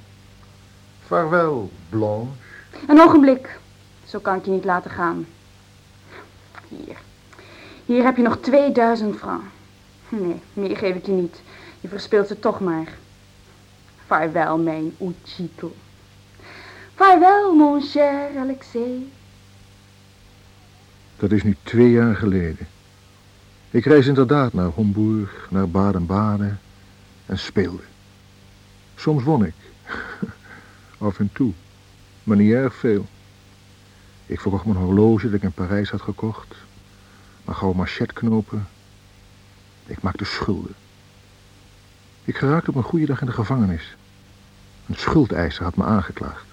Vaarwel, Blanche. Een ogenblik. Zo kan ik je niet laten gaan. Hier. Hier heb je nog 2000 francs. Nee, meer geef ik je niet. Je verspeelt ze toch maar. Vaarwel, mijn Uchito. Vaarwel, mon cher Alexei. Dat is nu twee jaar geleden. Ik reis inderdaad naar Homburg, naar Baden-Baden en speelde. Soms won ik. Af en toe. Maar niet erg veel. Ik verkocht mijn horloge dat ik in Parijs had gekocht. Mijn gouden machetknopen. Ik maakte schulden. Ik geraakte op een goede dag in de gevangenis. Een schuldeiser had me aangeklaagd.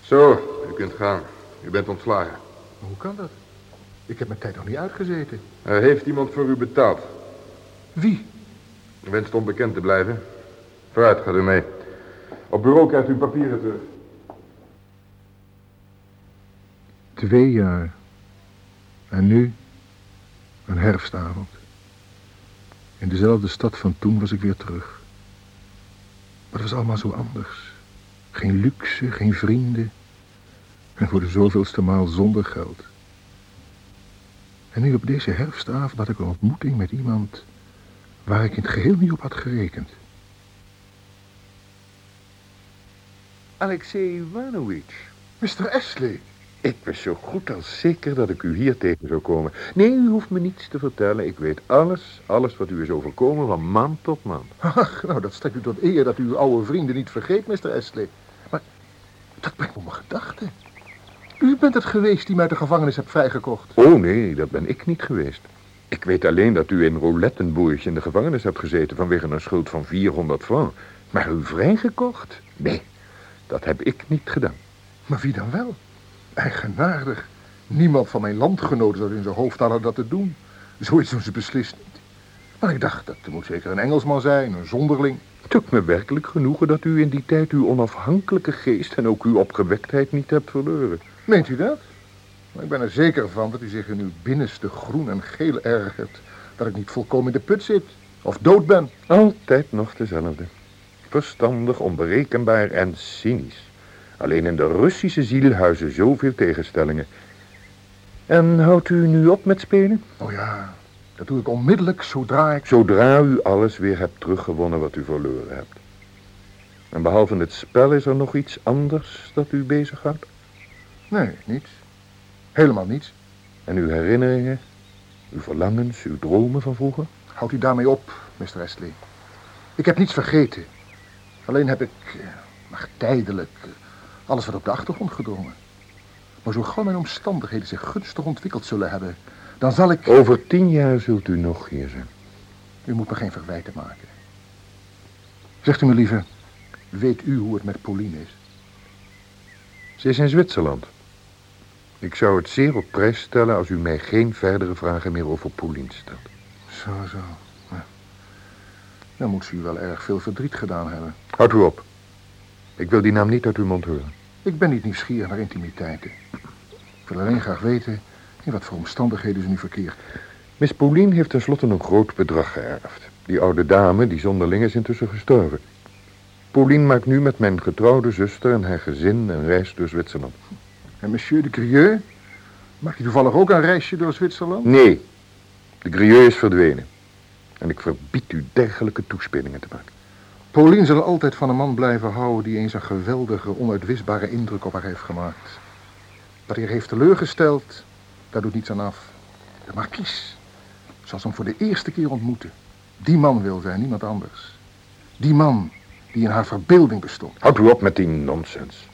Zo, u kunt gaan. U bent ontslagen. Maar hoe kan dat? Ik heb mijn tijd nog niet uitgezeten. Er heeft iemand voor u betaald. Wie? U wenst onbekend te blijven. Vooruit, gaat u mee. Op bureau krijgt u papieren terug. Twee jaar. En nu een herfstavond. In dezelfde stad van toen was ik weer terug. Maar het was allemaal zo anders. Geen luxe, geen vrienden. En voor de zoveelste maal zonder geld. En nu op deze herfstavond had ik een ontmoeting met iemand waar ik in het geheel niet op had gerekend. Alexei Ivanovich. Mr. Ashley. Ik was zo goed als zeker dat ik u hier tegen zou komen. Nee, u hoeft me niets te vertellen. Ik weet alles, alles wat u is overkomen van man tot man. Ach, nou, dat strekt u tot eer dat u uw oude vrienden niet vergeet, Mr. Ashley. Maar dat brengt me op mijn gedachten. U bent het geweest die mij uit de gevangenis hebt vrijgekocht. Oh nee, dat ben ik niet geweest. Ik weet alleen dat u in Roulettenboerg in de gevangenis hebt gezeten vanwege een schuld van 400 francs. Maar u vrijgekocht? Nee, dat heb ik niet gedaan. Maar wie dan wel? Eigenaardig. Niemand van mijn landgenoten zou in zijn hoofd halen dat te doen. Zoiets doen ze beslist niet. Maar ik dacht, dat moet zeker een Engelsman zijn, een zonderling. Het doet me werkelijk genoegen dat u in die tijd uw onafhankelijke geest en ook uw opgewektheid niet hebt verloren. Meent u dat? Maar ik ben er zeker van dat u zich in uw binnenste groen en geel ergert. Dat ik niet volkomen in de put zit. Of dood ben. Altijd nog dezelfde. Verstandig, onberekenbaar en cynisch. Alleen in de Russische ziel huizen zoveel tegenstellingen. En houdt u nu op met spelen? Oh ja, dat doe ik onmiddellijk zodra ik... Zodra u alles weer hebt teruggewonnen wat u verloren hebt. En behalve het spel is er nog iets anders dat u bezighoudt? Nee, niets. Helemaal niets. En uw herinneringen, uw verlangens, uw dromen van vroeger? Houdt u daarmee op, Mr. Astley. Ik heb niets vergeten. Alleen heb ik, eh, maar tijdelijk, eh, alles wat op de achtergrond gedrongen. Maar zo gauw mijn omstandigheden zich gunstig ontwikkeld zullen hebben, dan zal ik... Over tien jaar zult u nog hier zijn. U moet me geen verwijten maken. Zegt u me liever, weet u hoe het met Pauline is? Ze is in Zwitserland. Ik zou het zeer op prijs stellen als u mij geen verdere vragen meer over Pauline stelt. Zo, zo. Ja. Dan moet ze u wel erg veel verdriet gedaan hebben. Houd u op. Ik wil die naam niet uit uw mond horen. Ik ben niet nieuwsgierig naar intimiteiten. Ik wil alleen graag weten in wat voor omstandigheden ze nu verkeert. Miss Pauline heeft tenslotte een groot bedrag geërfd. Die oude dame, die zonderling, is intussen gestorven. Pauline maakt nu met mijn getrouwde zuster en haar gezin een reis door Zwitserland. En monsieur de Grieux? Maakt hij toevallig ook een reisje door Zwitserland? Nee, de Grieux is verdwenen. En ik verbied u dergelijke toespelingen te maken. Pauline zal altijd van een man blijven houden die eens een geweldige, onuitwisbare indruk op haar heeft gemaakt. Dat hij haar heeft teleurgesteld, daar doet niets aan af. De markies zal ze hem voor de eerste keer ontmoeten. Die man wil zij, niemand anders. Die man die in haar verbeelding bestond. Houd u op met die nonsens.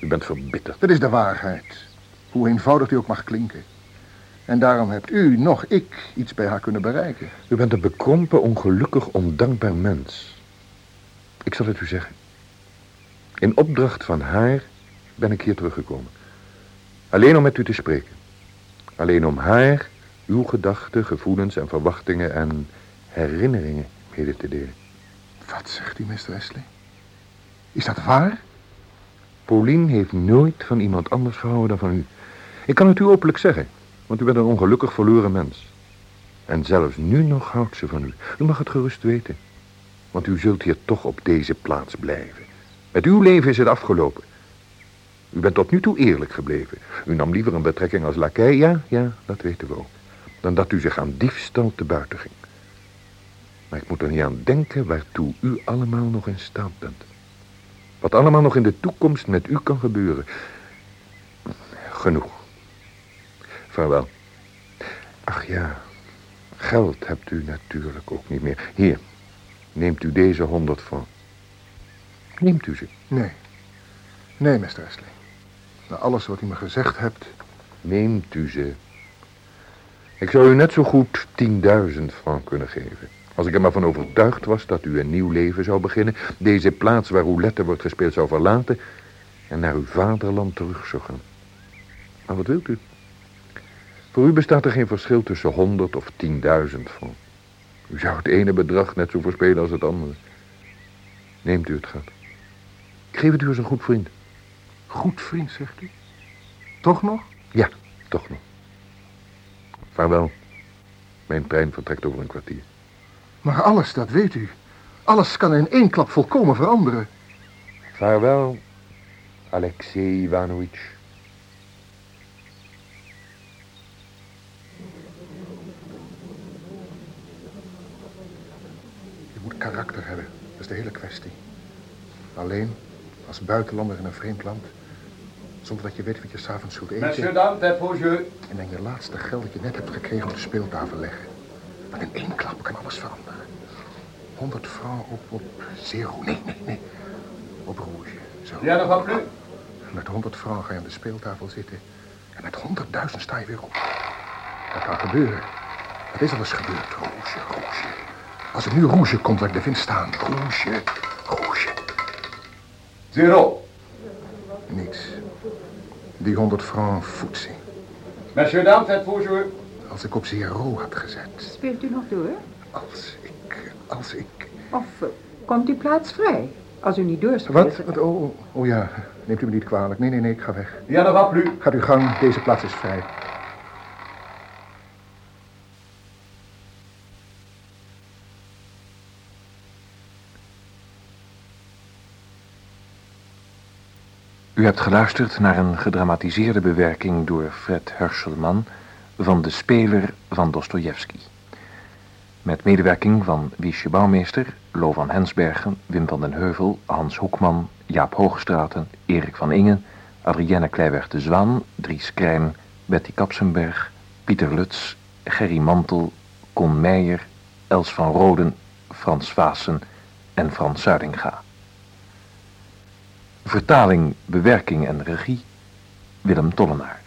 U bent verbitterd. Dat is de waarheid. Hoe eenvoudig die ook mag klinken. En daarom hebt u, nog ik, iets bij haar kunnen bereiken. U bent een bekrompen, ongelukkig, ondankbaar mens. Ik zal het u zeggen. In opdracht van haar ben ik hier teruggekomen. Alleen om met u te spreken. Alleen om haar uw gedachten, gevoelens en verwachtingen en herinneringen mede te delen. Wat zegt u, Mr. Wesley? Is dat waar? Pauline heeft nooit van iemand anders gehouden dan van u. Ik kan het u openlijk zeggen, want u bent een ongelukkig verloren mens. En zelfs nu nog houdt ze van u. U mag het gerust weten. Want u zult hier toch op deze plaats blijven. Met uw leven is het afgelopen. U bent tot nu toe eerlijk gebleven. U nam liever een betrekking als lakij, ja, ja, dat weten we ook. Dan dat u zich aan diefstal te buiten ging. Maar ik moet er niet aan denken waartoe u allemaal nog in staat bent. Wat allemaal nog in de toekomst met u kan gebeuren. Genoeg. Vaarwel. Ach ja, geld hebt u natuurlijk ook niet meer. Hier, neemt u deze honderd van. Neemt u ze? Nee. Nee, Mr. Ashley. Na alles wat u me gezegd hebt... Neemt u ze. Ik zou u net zo goed 10.000 francs kunnen geven. Als ik er maar van overtuigd was dat u een nieuw leven zou beginnen... deze plaats waar roulette wordt gespeeld zou verlaten... en naar uw vaderland terug zou gaan. Maar wat wilt u? Voor u bestaat er geen verschil tussen 100 of 10.000 francs. U zou het ene bedrag net zo verspelen als het andere. Neemt u het geld. Ik geef het u als een goed vriend. Goed vriend, zegt u? Toch nog? Ja, toch nog. Vaarwel. Mijn trein vertrekt over een kwartier. Maar alles, dat weet u. Alles kan in één klap volkomen veranderen. Vaarwel, Alexei Ivanovich. Je moet karakter hebben. Dat is de hele kwestie. Alleen, Als buitenlander in een vreemd land. Zonder dat je weet wat je s'avonds zult eten. Monsieur, pour jeu. En dan je laatste geld dat je net hebt gekregen op de speeltafel leggen. Want in één klap kan alles veranderen. 100 francs op, op zero. Nee, nee, nee. Op rouge. Zo. Ja, dat gaat plus. Met 100 francs ga je aan de speeltafel zitten. En met 100.000 sta je weer op. Dat kan gebeuren. Dat is al eens gebeurd. Rouge, rouge. Als er nu rouge komt waar ik de vind staan. Rouge, rouge. Zero. Niks. Die 100 francs voedsing. Monsieur, tête pour jeu. Als ik op zero had gezet. Speelt u nog door? Als ik, als ik... Of eh, komt uw plaats vrij? Als u niet doorspeelt. Wat? Wat? Oh, oh, oh ja. Neemt u me niet kwalijk. Nee, nee, nee, ik ga weg. Ja, dat gaat plus. Gaat uw gang. Deze plaats is vrij. U hebt geluisterd naar een gedramatiseerde bewerking door Fred Herschelman van De Speler van Dostojevski. Met medewerking van Wiesje Bouwmeester, Lo van Hensbergen, Wim van den Heuvel, Hans Hoekman, Jaap Hoogstraten, Erik van Ingen, Adrienne Kleiweg de Zwaan, Dries Krijn, Betty Kapsenberg, Pieter Lutz, Gerry Mantel, Con Meijer, Els van Roden, Frans Vaassen en Frans Zuidinga. Vertaling, bewerking en regie Willem Tollenaar.